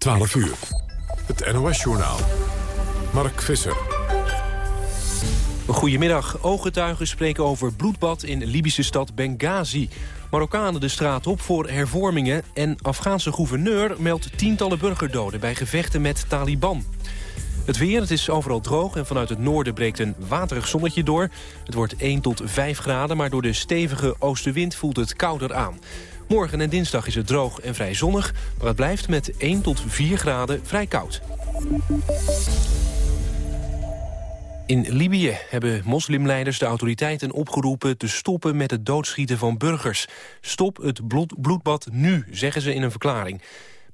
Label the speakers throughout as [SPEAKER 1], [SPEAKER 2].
[SPEAKER 1] 12 uur. Het NOS-journaal. Mark Visser.
[SPEAKER 2] Goedemiddag. Ooggetuigen spreken over bloedbad in Libische stad Benghazi. Marokkanen de straat op voor hervormingen... en Afghaanse gouverneur meldt tientallen burgerdoden... bij gevechten met Taliban. Het weer, het is overal droog en vanuit het noorden breekt een waterig zonnetje door. Het wordt 1 tot 5 graden, maar door de stevige oostenwind voelt het kouder aan. Morgen en dinsdag is het droog en vrij zonnig, maar het blijft met 1 tot 4 graden vrij koud. In Libië hebben moslimleiders de autoriteiten opgeroepen te stoppen met het doodschieten van burgers. Stop het bloedbad nu, zeggen ze in een verklaring.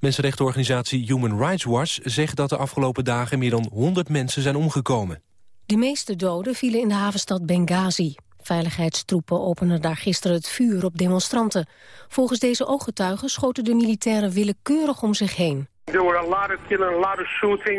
[SPEAKER 2] Mensenrechtenorganisatie Human Rights Watch zegt dat de afgelopen dagen meer dan 100 mensen zijn omgekomen.
[SPEAKER 3] De meeste doden vielen in de havenstad Benghazi. Veiligheidstroepen openden daar gisteren het vuur op demonstranten. Volgens deze ooggetuigen schoten de militairen willekeurig om zich heen.
[SPEAKER 4] There were a lot of killing, a lot of shooting.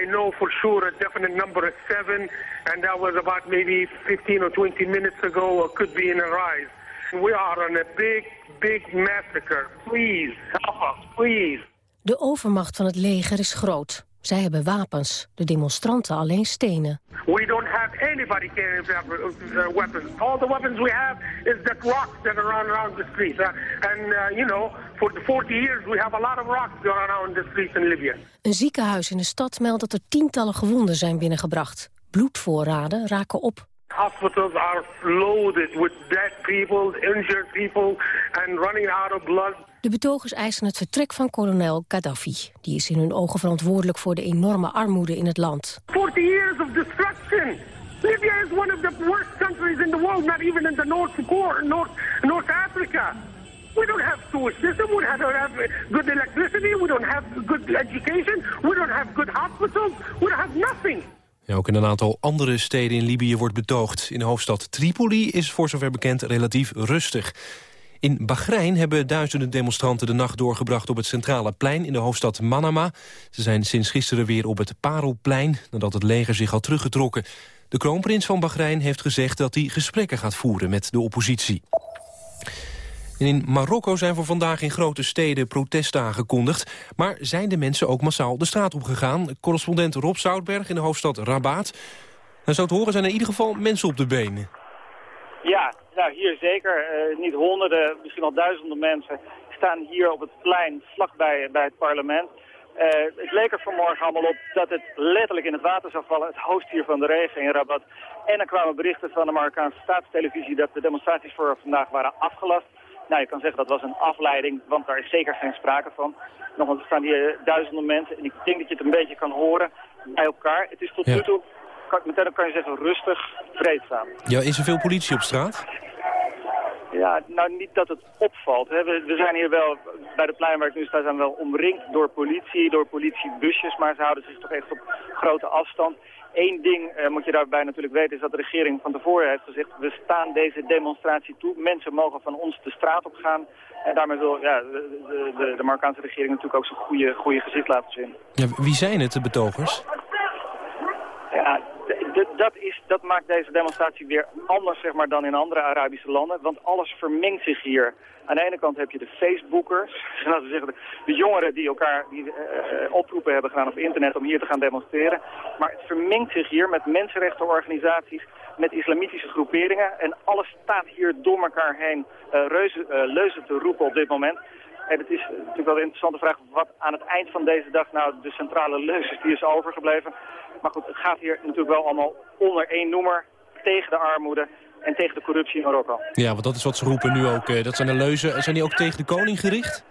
[SPEAKER 4] I know for sure a definite number of seven, and that was about maybe 15 or 20 minutes ago, or could be in a rise. We are on a big, big massacre. Please, help us, please.
[SPEAKER 3] De overmacht van het leger is groot. Zij hebben wapens, de demonstranten alleen stenen.
[SPEAKER 4] We don't have anybody uh, weapons. All the weapons we have is that rocks that are around, the streets. Uh, and, uh, you know, for the 40 years we have a lot of rocks around the streets in Libya.
[SPEAKER 3] Een ziekenhuis in de stad meldt dat er tientallen gewonden zijn binnengebracht. Bloedvoorraden raken op.
[SPEAKER 4] Hospitals are loaded with dead people, injured people, and running out of blood.
[SPEAKER 3] De betogers eisen het vertrek van kolonel Gaddafi. Die is in hun ogen verantwoordelijk voor de enorme armoede in het land.
[SPEAKER 4] 40 years of destruction. Libya is one of the worst countries in the world, not even in the North, Core, North, North Africa. We don't have sewer system, we don't have good electricity, we don't have good education, we don't have good hospitals, we don't have nothing.
[SPEAKER 2] Ook in een aantal andere steden in Libië wordt betoogd. In de hoofdstad Tripoli is voor zover bekend relatief rustig. In Bahrein hebben duizenden demonstranten de nacht doorgebracht op het centrale plein in de hoofdstad Manama. Ze zijn sinds gisteren weer op het Parelplein nadat het leger zich had teruggetrokken. De kroonprins van Bahrein heeft gezegd dat hij gesprekken gaat voeren met de oppositie. In Marokko zijn voor vandaag in grote steden protesten aangekondigd. Maar zijn de mensen ook massaal de straat op gegaan? Correspondent Rob Zoutberg in de hoofdstad Rabat. En zo te horen zijn er in ieder geval mensen op de benen.
[SPEAKER 5] Ja, nou hier zeker. Uh, niet honderden, misschien wel duizenden mensen staan hier op het plein vlakbij bij het parlement. Uh, het leek er vanmorgen allemaal op dat het letterlijk in het water zou vallen. Het hoofdstier van de regen in Rabat. En er kwamen berichten van de Marokkaanse staatstelevisie dat de demonstraties voor vandaag waren afgelast. Nou, je kan zeggen dat was een afleiding, want daar is zeker geen sprake van. Nogmaals, er staan hier duizenden mensen en ik denk dat je het een beetje kan horen bij elkaar. Het is tot nu toe, kan, meteen kan je zeggen, rustig, vreedzaam.
[SPEAKER 2] Ja, is er veel politie op straat?
[SPEAKER 5] Ja, nou niet dat het opvalt. Hè. We, we, zijn hier wel, bij de plein waar ik nu sta, zijn wel omringd door politie, door politiebusjes, maar ze houden zich toch echt op grote afstand. Eén ding eh, moet je daarbij natuurlijk weten, is dat de regering van tevoren heeft gezegd, we staan deze demonstratie toe. Mensen mogen van ons de straat op gaan. En daarmee wil ja, de, de, de Marokkaanse regering natuurlijk ook zo'n goede, goede gezicht laten zien.
[SPEAKER 2] Ja, wie zijn het, de betogers?
[SPEAKER 5] Ja, dat, is, dat maakt deze demonstratie weer anders zeg maar, dan in andere Arabische landen. Want alles vermengt zich hier. Aan de ene kant heb je de Facebookers, laten we zeggen de jongeren die elkaar die, uh, oproepen hebben gedaan op internet om hier te gaan demonstreren. Maar het vermengt zich hier met mensenrechtenorganisaties, met islamitische groeperingen. En alles staat hier door elkaar heen uh, reuze, leuzen te roepen op dit moment. En het is natuurlijk wel een interessante vraag wat aan het eind van deze dag nou de centrale leus is die is overgebleven. Maar goed, het gaat hier natuurlijk wel allemaal onder één noemer tegen de armoede en tegen de corruptie in Marokko.
[SPEAKER 2] Ja, want dat is wat ze roepen nu ook. Eh, dat zijn de leuzen. Zijn die ook tegen de koning gericht?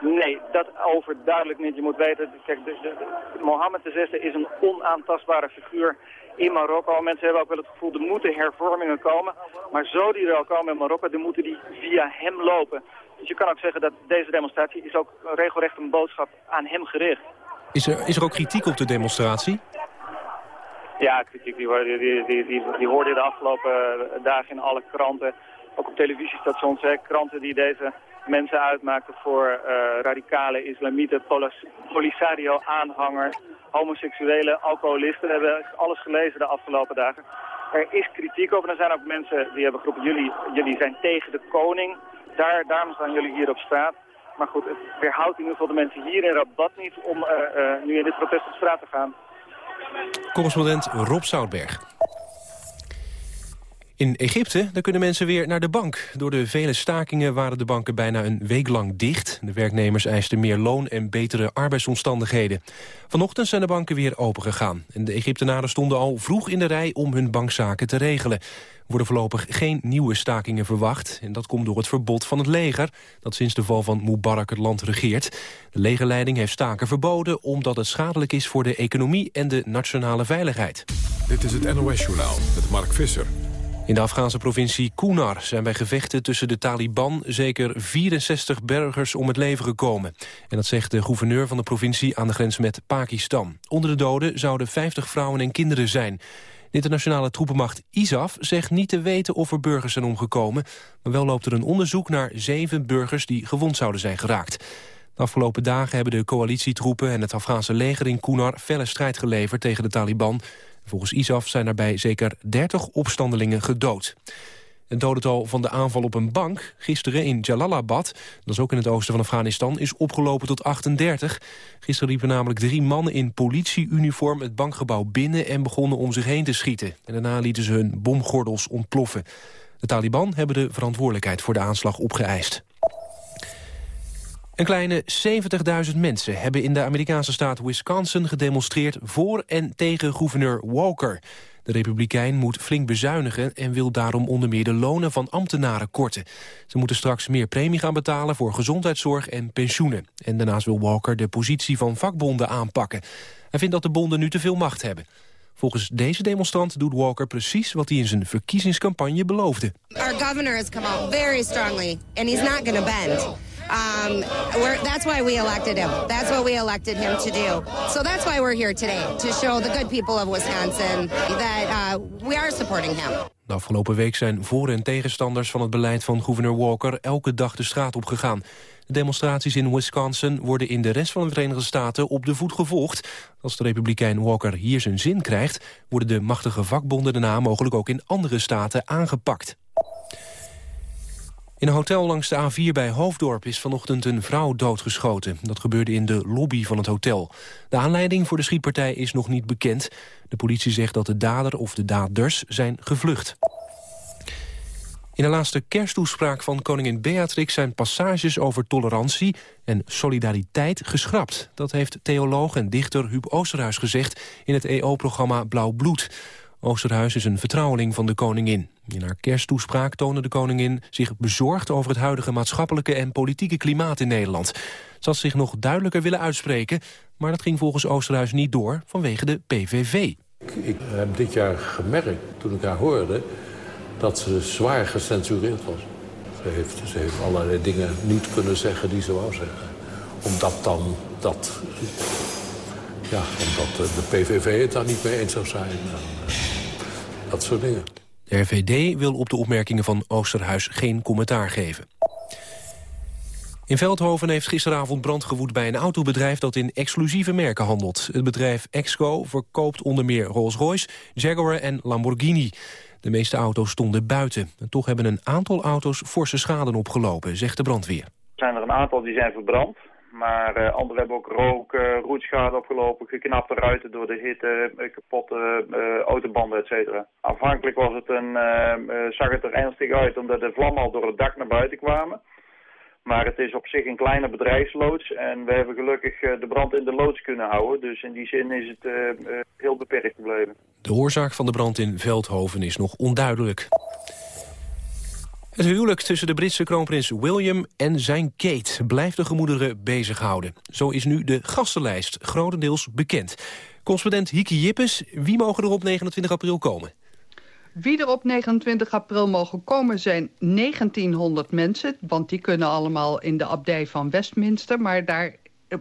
[SPEAKER 5] Nee, dat overduidelijk niet. Je moet weten, kijk, de, de, Mohammed VI is een onaantastbare figuur in Marokko. Mensen hebben ook wel het gevoel, er moeten hervormingen komen. Maar zo die er al komen in Marokko, dan moeten die via hem lopen. Dus je kan ook zeggen dat deze demonstratie is ook regelrecht een boodschap aan hem gericht.
[SPEAKER 2] Is er, is er ook kritiek op de demonstratie?
[SPEAKER 5] Ja, kritiek die, die, die, die, die hoorde je de afgelopen dagen in alle kranten. Ook op televisiestations, hè, kranten die deze mensen uitmaakten voor uh, radicale islamieten, Polisario-aanhangers, homoseksuele, alcoholisten. We hebben alles gelezen de afgelopen dagen. Er is kritiek op en er zijn ook mensen die hebben geroepen, jullie, jullie zijn tegen de koning. Daar, daarom staan jullie hier op straat. Maar goed, het weerhoudt in ieder geval de mensen hier in Rabat niet om nu in dit protest op straat te gaan.
[SPEAKER 2] Correspondent Rob Zoutberg. In Egypte kunnen mensen weer naar de bank. Door de vele stakingen waren de banken bijna een week lang dicht. De werknemers eisten meer loon en betere arbeidsomstandigheden. Vanochtend zijn de banken weer opengegaan. En de Egyptenaren stonden al vroeg in de rij om hun bankzaken te regelen. Er worden voorlopig geen nieuwe stakingen verwacht. En dat komt door het verbod van het leger... dat sinds de val van Mubarak het land regeert. De legerleiding heeft staken verboden... omdat het schadelijk is voor de economie en de nationale veiligheid.
[SPEAKER 1] Dit is het NOS-journaal met Mark Visser.
[SPEAKER 2] In de Afghaanse provincie Kunar zijn bij gevechten tussen de Taliban... zeker 64 burgers om het leven gekomen. En dat zegt de gouverneur van de provincie aan de grens met Pakistan. Onder de doden zouden 50 vrouwen en kinderen zijn. De internationale troepenmacht ISAF zegt niet te weten of er burgers zijn omgekomen... maar wel loopt er een onderzoek naar zeven burgers die gewond zouden zijn geraakt. De afgelopen dagen hebben de coalitietroepen en het Afghaanse leger in Kunar... felle strijd geleverd tegen de Taliban... Volgens ISAF zijn daarbij zeker 30 opstandelingen gedood. Het dodental van de aanval op een bank gisteren in Jalalabad... dat is ook in het oosten van Afghanistan, is opgelopen tot 38. Gisteren liepen namelijk drie mannen in politieuniform het bankgebouw binnen... en begonnen om zich heen te schieten. En daarna lieten ze hun bomgordels ontploffen. De Taliban hebben de verantwoordelijkheid voor de aanslag opgeëist. Een kleine 70.000 mensen hebben in de Amerikaanse staat Wisconsin gedemonstreerd voor en tegen gouverneur Walker. De republikein moet flink bezuinigen en wil daarom onder meer de lonen van ambtenaren korten. Ze moeten straks meer premie gaan betalen voor gezondheidszorg en pensioenen. En daarnaast wil Walker de positie van vakbonden aanpakken. Hij vindt dat de bonden nu te veel macht hebben. Volgens deze demonstrant doet Walker precies wat hij in zijn verkiezingscampagne beloofde.
[SPEAKER 6] Our governor has come out very strongly and he's not going to bend. Um, that's why we elected him. That's what we elected him to do. So that's why we're here today, to show the good people of Wisconsin that uh, we are supporting him.
[SPEAKER 2] De afgelopen week zijn voor- en tegenstanders van het beleid van gouverneur Walker elke dag de straat op gegaan. De demonstraties in Wisconsin worden in de rest van de Verenigde Staten op de voet gevolgd. Als de republikein Walker hier zijn zin krijgt, worden de machtige vakbonden daarna mogelijk ook in andere staten aangepakt. In een hotel langs de A4 bij Hoofddorp is vanochtend een vrouw doodgeschoten. Dat gebeurde in de lobby van het hotel. De aanleiding voor de schietpartij is nog niet bekend. De politie zegt dat de dader of de daders zijn gevlucht. In de laatste kersttoespraak van koningin Beatrix zijn passages over tolerantie en solidariteit geschrapt. Dat heeft theoloog en dichter Huub Oosterhuis gezegd in het EO-programma Blauw Bloed. Oosterhuis is een vertrouweling van de koningin. In haar kersttoespraak toonde de koningin zich bezorgd over het huidige maatschappelijke en politieke klimaat in Nederland. Ze had zich nog duidelijker willen uitspreken, maar dat ging volgens Oosterhuis niet door vanwege de PVV.
[SPEAKER 7] Ik heb dit jaar gemerkt, toen ik haar hoorde, dat ze zwaar gecensureerd was. Ze heeft, ze heeft allerlei dingen niet kunnen zeggen die ze wou zeggen. Omdat dan dat... Ja, omdat de PVV het daar niet mee eens zou zijn. En, dat soort dingen.
[SPEAKER 2] De RVD wil op de opmerkingen van Oosterhuis geen commentaar geven. In Veldhoven heeft gisteravond brand gewoed bij een autobedrijf dat in exclusieve merken handelt. Het bedrijf Exco verkoopt onder meer Rolls-Royce, Jaguar en Lamborghini. De meeste auto's stonden buiten. En toch hebben een aantal auto's forse schade opgelopen, zegt de brandweer. Er
[SPEAKER 5] zijn er een aantal die zijn verbrand. Maar uh, anderen hebben ook rook, uh, roetschade opgelopen, geknapte ruiten door de hitte, uh, kapotte autobanden, et cetera. Aanvankelijk was het een, zag het er ernstig uit omdat de vlammen al door het dak naar buiten kwamen. Maar het is op zich een kleine bedrijfsloods en we hebben gelukkig de brand in de loods kunnen houden. Dus in die zin is het heel beperkt gebleven.
[SPEAKER 2] De oorzaak van de brand in Veldhoven is nog onduidelijk. Het huwelijk tussen de Britse kroonprins William en zijn Kate blijft de gemoederen bezighouden. Zo is nu de gastenlijst grotendeels bekend. Correspondent Hiki Jippes, wie mogen er op 29 april komen?
[SPEAKER 8] Wie er op 29 april mogen komen zijn 1900 mensen. Want die kunnen allemaal in de abdij van Westminster. Maar daar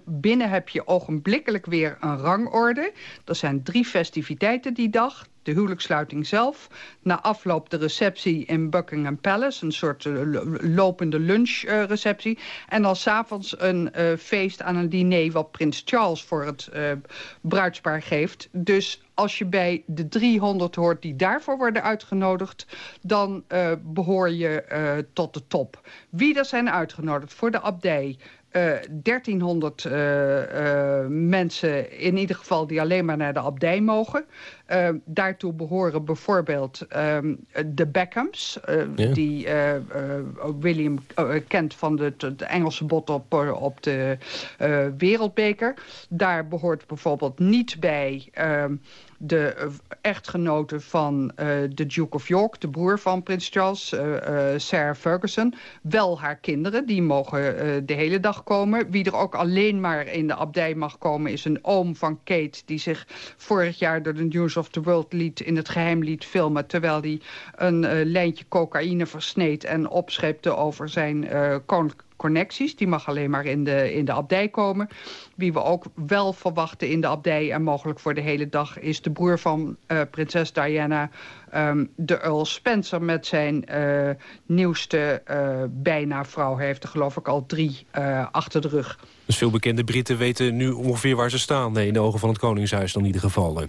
[SPEAKER 8] binnen heb je ogenblikkelijk weer een rangorde. Er zijn drie festiviteiten die dag. De huwelijkssluiting zelf. Na afloop de receptie in Buckingham Palace. Een soort uh, lopende lunchreceptie. Uh, en dan s'avonds een uh, feest aan een diner... wat prins Charles voor het bruidspaar geeft. Dus als je bij de 300 hoort die daarvoor worden uitgenodigd... dan behoor je tot de top. Wie er zijn uitgenodigd voor de abdij... 1300 mensen in ieder geval die alleen maar naar de abdij mogen. Uh, daartoe behoren bijvoorbeeld um, de Beckhams... Uh, die uh, William kent van de, de, Engelse bot op, op de wereldbeker. Daar behoort bijvoorbeeld niet bij... Ehm, de eh, echtgenote van de Duke of York, de broer van prins Charles, Sarah Ferguson. Wel haar kinderen, die mogen de hele dag komen. Wie er ook alleen maar in de abdij mag komen is een oom van Kate... die zich vorig jaar door de News of the World liet, in het geheim liet filmen... terwijl hij een lijntje cocaïne versneed en opschepte over zijn koninklijke connecties. Die mag alleen maar in de, in de abdij komen. Wie we ook wel verwachten in de abdij en mogelijk voor de hele dag... is de broer van uh, prinses Diana, um, de Earl Spencer... met zijn uh, nieuwste uh, bijna vrouw. Hij heeft er geloof ik al drie achter de rug.
[SPEAKER 2] Dus veel bekende Britten weten nu ongeveer waar ze staan... Nee, in de ogen van het Koningshuis dan in ieder geval.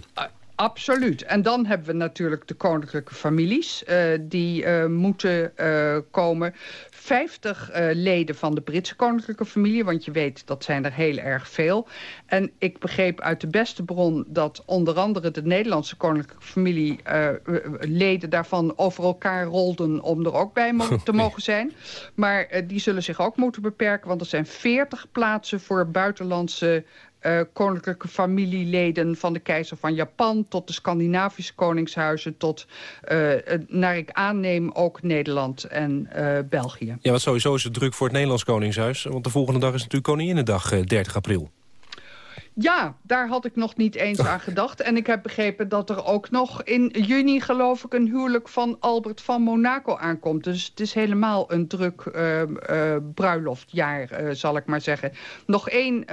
[SPEAKER 8] Absoluut. En dan hebben we natuurlijk de koninklijke families. Uh, die uh, moeten uh, komen. 50 uh, leden van de Britse koninklijke familie. Want je weet, dat zijn er heel erg veel. En ik begreep uit de beste bron dat onder andere de Nederlandse koninklijke familie... Leden daarvan over elkaar rolden om er ook bij mo te mogen zijn. Maar die zullen zich ook moeten beperken. Want er zijn 40 plaatsen voor buitenlandse uh, koninklijke familieleden van de keizer van Japan... tot de Scandinavische koningshuizen, tot, uh, naar ik aanneem, ook Nederland en uh, België.
[SPEAKER 2] Ja, wat sowieso is het druk voor het Nederlands koningshuis... want de volgende dag is natuurlijk Koninginnedag, 30 april.
[SPEAKER 8] Ja, daar had ik nog niet eens aan gedacht. En ik heb begrepen dat er ook nog in juni, geloof ik... een huwelijk van Albert van Monaco aankomt. Dus het is helemaal een druk uh, uh, bruiloftjaar, uh, zal ik maar zeggen. Nog één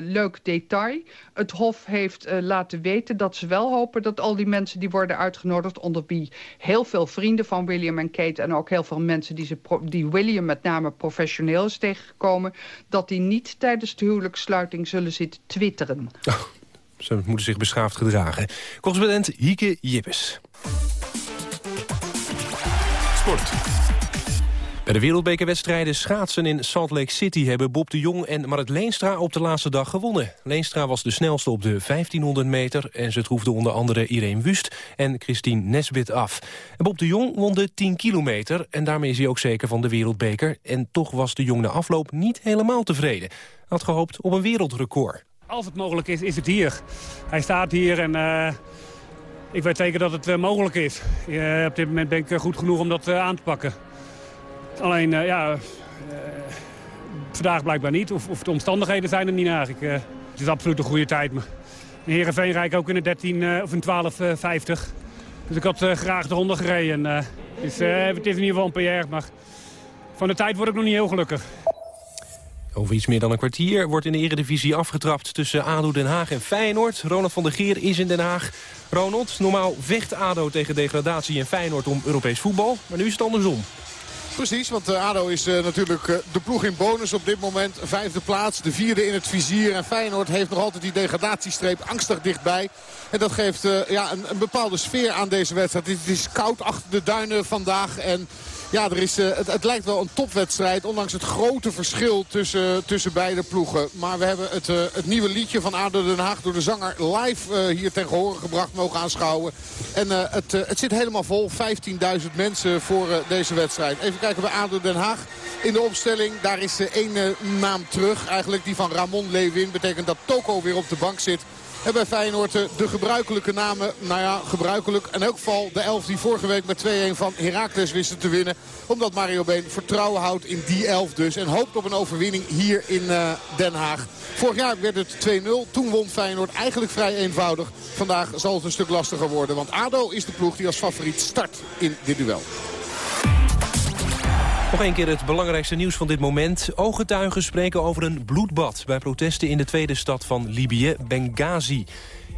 [SPEAKER 8] leuk detail. Het Hof heeft laten weten dat ze wel hopen... dat al die mensen die worden uitgenodigd... onder wie heel veel vrienden van William en Kate... en ook heel veel mensen die, ze die William met name professioneel is tegengekomen... dat die niet tijdens de huwelijkssluiting zullen zitten twitteren.
[SPEAKER 2] Oh, ze moeten zich beschaafd gedragen. Correspondent Hieke Jippes. Sport. Bij de wereldbekerwedstrijden schaatsen in Salt Lake City... hebben Bob de Jong en Marit Leenstra op de laatste dag gewonnen. Leenstra was de snelste op de 1500 meter... en ze troefde onder andere Irene Wust en Christine Nesbit af. En Bob de Jong won de 10 kilometer... en daarmee is hij ook zeker van de wereldbeker. En toch was de Jong na afloop niet helemaal tevreden. Hij had gehoopt op een wereldrecord.
[SPEAKER 9] Als het mogelijk is, is het hier. Hij staat hier en uh, ik weet zeker dat het uh, mogelijk is. Uh, op dit moment ben ik goed genoeg om dat aan te pakken. Alleen, ja, vandaag blijkbaar niet. Of, of, de omstandigheden zijn er niet eigenlijk. het is absoluut een goede tijd. Maar in ook in de 13 of in 12.50. dus ik had graag eronder gereden. dus, het is in ieder geval een PR, maar van de tijd word ik nog niet heel gelukkig.
[SPEAKER 2] Over iets meer dan een kwartier wordt in de eredivisie afgetrapt tussen ADO Den Haag en Feyenoord. Ronald van der Geer is in Den Haag. Ronald, normaal vecht ADO tegen degradatie en Feyenoord om Europees voetbal. Maar nu is het andersom.
[SPEAKER 10] Precies, want uh, ADO is uh, natuurlijk uh, de ploeg in bonus op dit moment. Vijfde plaats, de vierde in het vizier. En Feyenoord heeft nog altijd die degradatiestreep angstig dichtbij. En dat geeft ja, een, een, bepaalde sfeer aan deze wedstrijd. Het is koud achter de duinen vandaag. En ja, er is, uh, het, het, lijkt wel een topwedstrijd. Ondanks het grote verschil tussen, tussen beide ploegen. Maar we hebben het, uh, het nieuwe liedje van ADO Den Haag door de zanger live uh, hier tegen horen gebracht mogen aanschouwen. En het, het zit helemaal vol. 15.000 mensen voor deze wedstrijd. Even kijken bij ADO Den Haag in de opstelling. Daar is één naam terug. Eigenlijk die van Ramon Lewin. Betekent dat Toko weer op de bank zit. En bij Feyenoord de gebruikelijke namen. Nou ja, gebruikelijk. In elk geval de elf die vorige week met 2-1 van Heracles wisten te winnen. Omdat Mario Been vertrouwen houdt in die elf dus. En hoopt op een overwinning hier in uh, Den Haag. Vorig jaar werd het 2-0. Toen won Feyenoord eigenlijk vrij eenvoudig. Vandaag zal het een stuk lastiger worden. Want ADO is de ploeg die als favoriet start in dit duel.
[SPEAKER 2] Nog een keer het belangrijkste nieuws van dit moment. Ooggetuigen spreken over een bloedbad bij protesten in de tweede stad van Libië, Benghazi.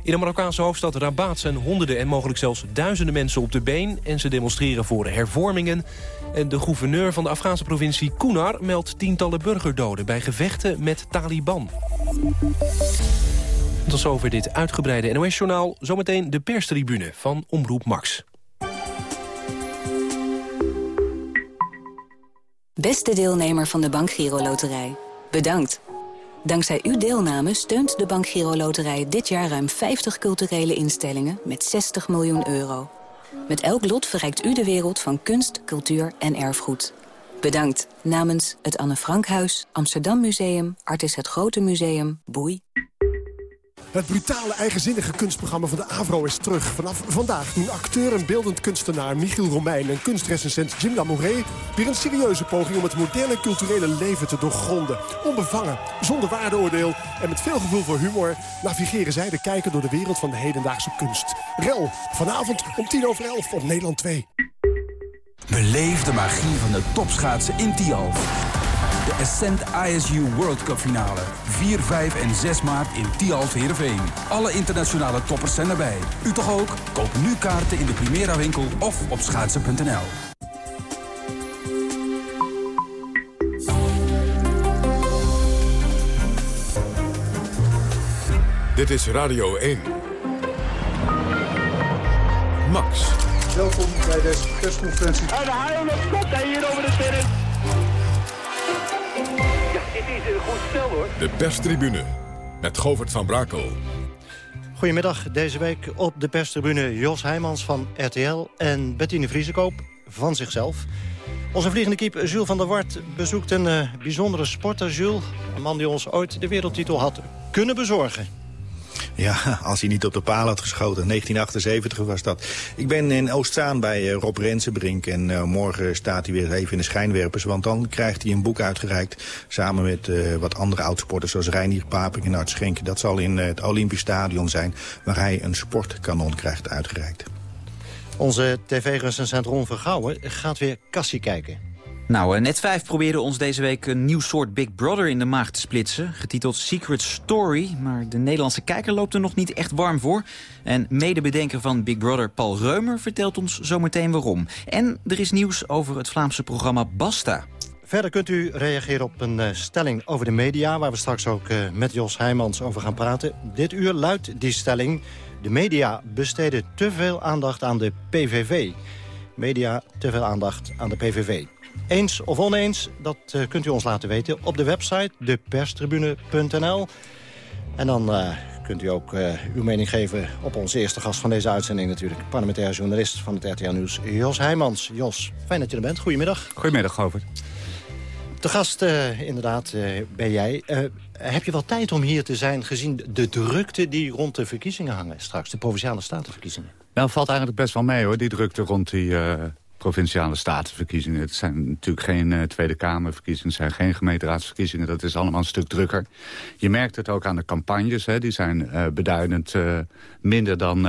[SPEAKER 2] In de Marokkaanse hoofdstad Rabat zijn honderden en mogelijk zelfs duizenden mensen op de been... en ze demonstreren voor hervormingen. En de gouverneur van de Afghaanse provincie Kunar meldt tientallen burgerdoden... bij gevechten met Taliban. Tot zover dit uitgebreide NOS-journaal. Zometeen de perstribune van Omroep Max.
[SPEAKER 11] Beste deelnemer van de Bank Giro Loterij. Bedankt. Dankzij uw deelname steunt de Bank Giro Loterij dit jaar ruim 50 culturele instellingen met 60 miljoen euro. Met elk lot verrijkt u de wereld van kunst, cultuur en erfgoed. Bedankt namens het Anne Frankhuis, Amsterdam Museum, Artis het Grote Museum, Boei.
[SPEAKER 12] Het brutale, eigenzinnige kunstprogramma van de AVRO is terug. Vanaf vandaag doen acteur en beeldend kunstenaar Michiel Romein... en kunstrecensent Jim Lamouret weer een serieuze poging... om het moderne culturele leven te doorgronden. Onbevangen, zonder waardeoordeel en met veel gevoel voor humor... navigeren zij de kijker door de wereld van de hedendaagse kunst. Rel, vanavond om tien over elf op Nederland 2.
[SPEAKER 13] Beleef de magie van de topschaatsen in Tialf. De Ascent ISU World Cup finale. 4, 5 en 6 maart in Tialf Heerenveen. Alle internationale toppers zijn erbij. U toch ook? Koop nu kaarten in de Primera winkel of op schaatsen.nl.
[SPEAKER 1] Dit is Radio 1. Max.
[SPEAKER 14] Welkom bij deze persconferentie.
[SPEAKER 15] En de haal komt hij hier over de terrein. Een goed spel hoor.
[SPEAKER 1] De perstribune met Govert van Brakel.
[SPEAKER 16] Goedemiddag, deze week op de perstribune Jos Heijmans van RTL... en Bettine Vriesekoop van zichzelf. Onze vliegende kiep Jules van der Wart bezoekt een uh, bijzondere sporter, Jules. Een man die ons ooit de wereldtitel had kunnen bezorgen.
[SPEAKER 17] Ja, als hij niet op de paal had geschoten. 1978 was dat. Ik ben in Oostzaan bij uh, Rob Rensenbrink. En uh, morgen staat hij weer even in de schijnwerpers. Want dan krijgt hij een boek uitgereikt. Samen met uh, wat andere oudsporters zoals Reinier Paping en Art Schenk. Dat zal in het Olympisch Stadion zijn. Waar hij een sportkanon krijgt uitgereikt.
[SPEAKER 16] Onze tv-recensent Ron Vergouwen gaat weer kassie kijken.
[SPEAKER 18] Nou, Net 5 probeerde ons deze week een nieuw soort Big Brother in de maag te splitsen. Getiteld Secret Story. Maar de Nederlandse kijker loopt er nog niet echt warm voor. En medebedenker van Big Brother Paul Reumer vertelt ons zometeen waarom. En er is nieuws over het Vlaamse programma Basta.
[SPEAKER 16] Verder kunt u reageren op een uh, stelling over de media... waar we straks ook uh, met Jos Heijmans over gaan praten. Dit uur luidt die stelling... de media besteden te veel aandacht aan de PVV. Media te veel aandacht aan de PVV. Eens of oneens, dat uh, kunt u ons laten weten op de website deperstribune.nl. En dan uh, kunt u ook uh, uw mening geven op onze eerste gast van deze uitzending natuurlijk. Parlementair journalist van het RTL Nieuws, Jos Heijmans. Jos, fijn dat je er bent. Goedemiddag.
[SPEAKER 19] Goedemiddag, Govert.
[SPEAKER 16] De gast, inderdaad, ben jij. heb je wel tijd om hier te zijn gezien de drukte die rond de verkiezingen hangen straks? De Provinciale Statenverkiezingen.
[SPEAKER 19] Nou, valt eigenlijk best wel mee hoor, die drukte rond die provinciale statenverkiezingen. Het zijn natuurlijk geen uh, Tweede Kamerverkiezingen, het zijn geen gemeenteraadsverkiezingen. Dat is allemaal een stuk drukker. Je merkt het ook aan de campagnes. Hè. Die zijn uh, beduidend uh, minder dan,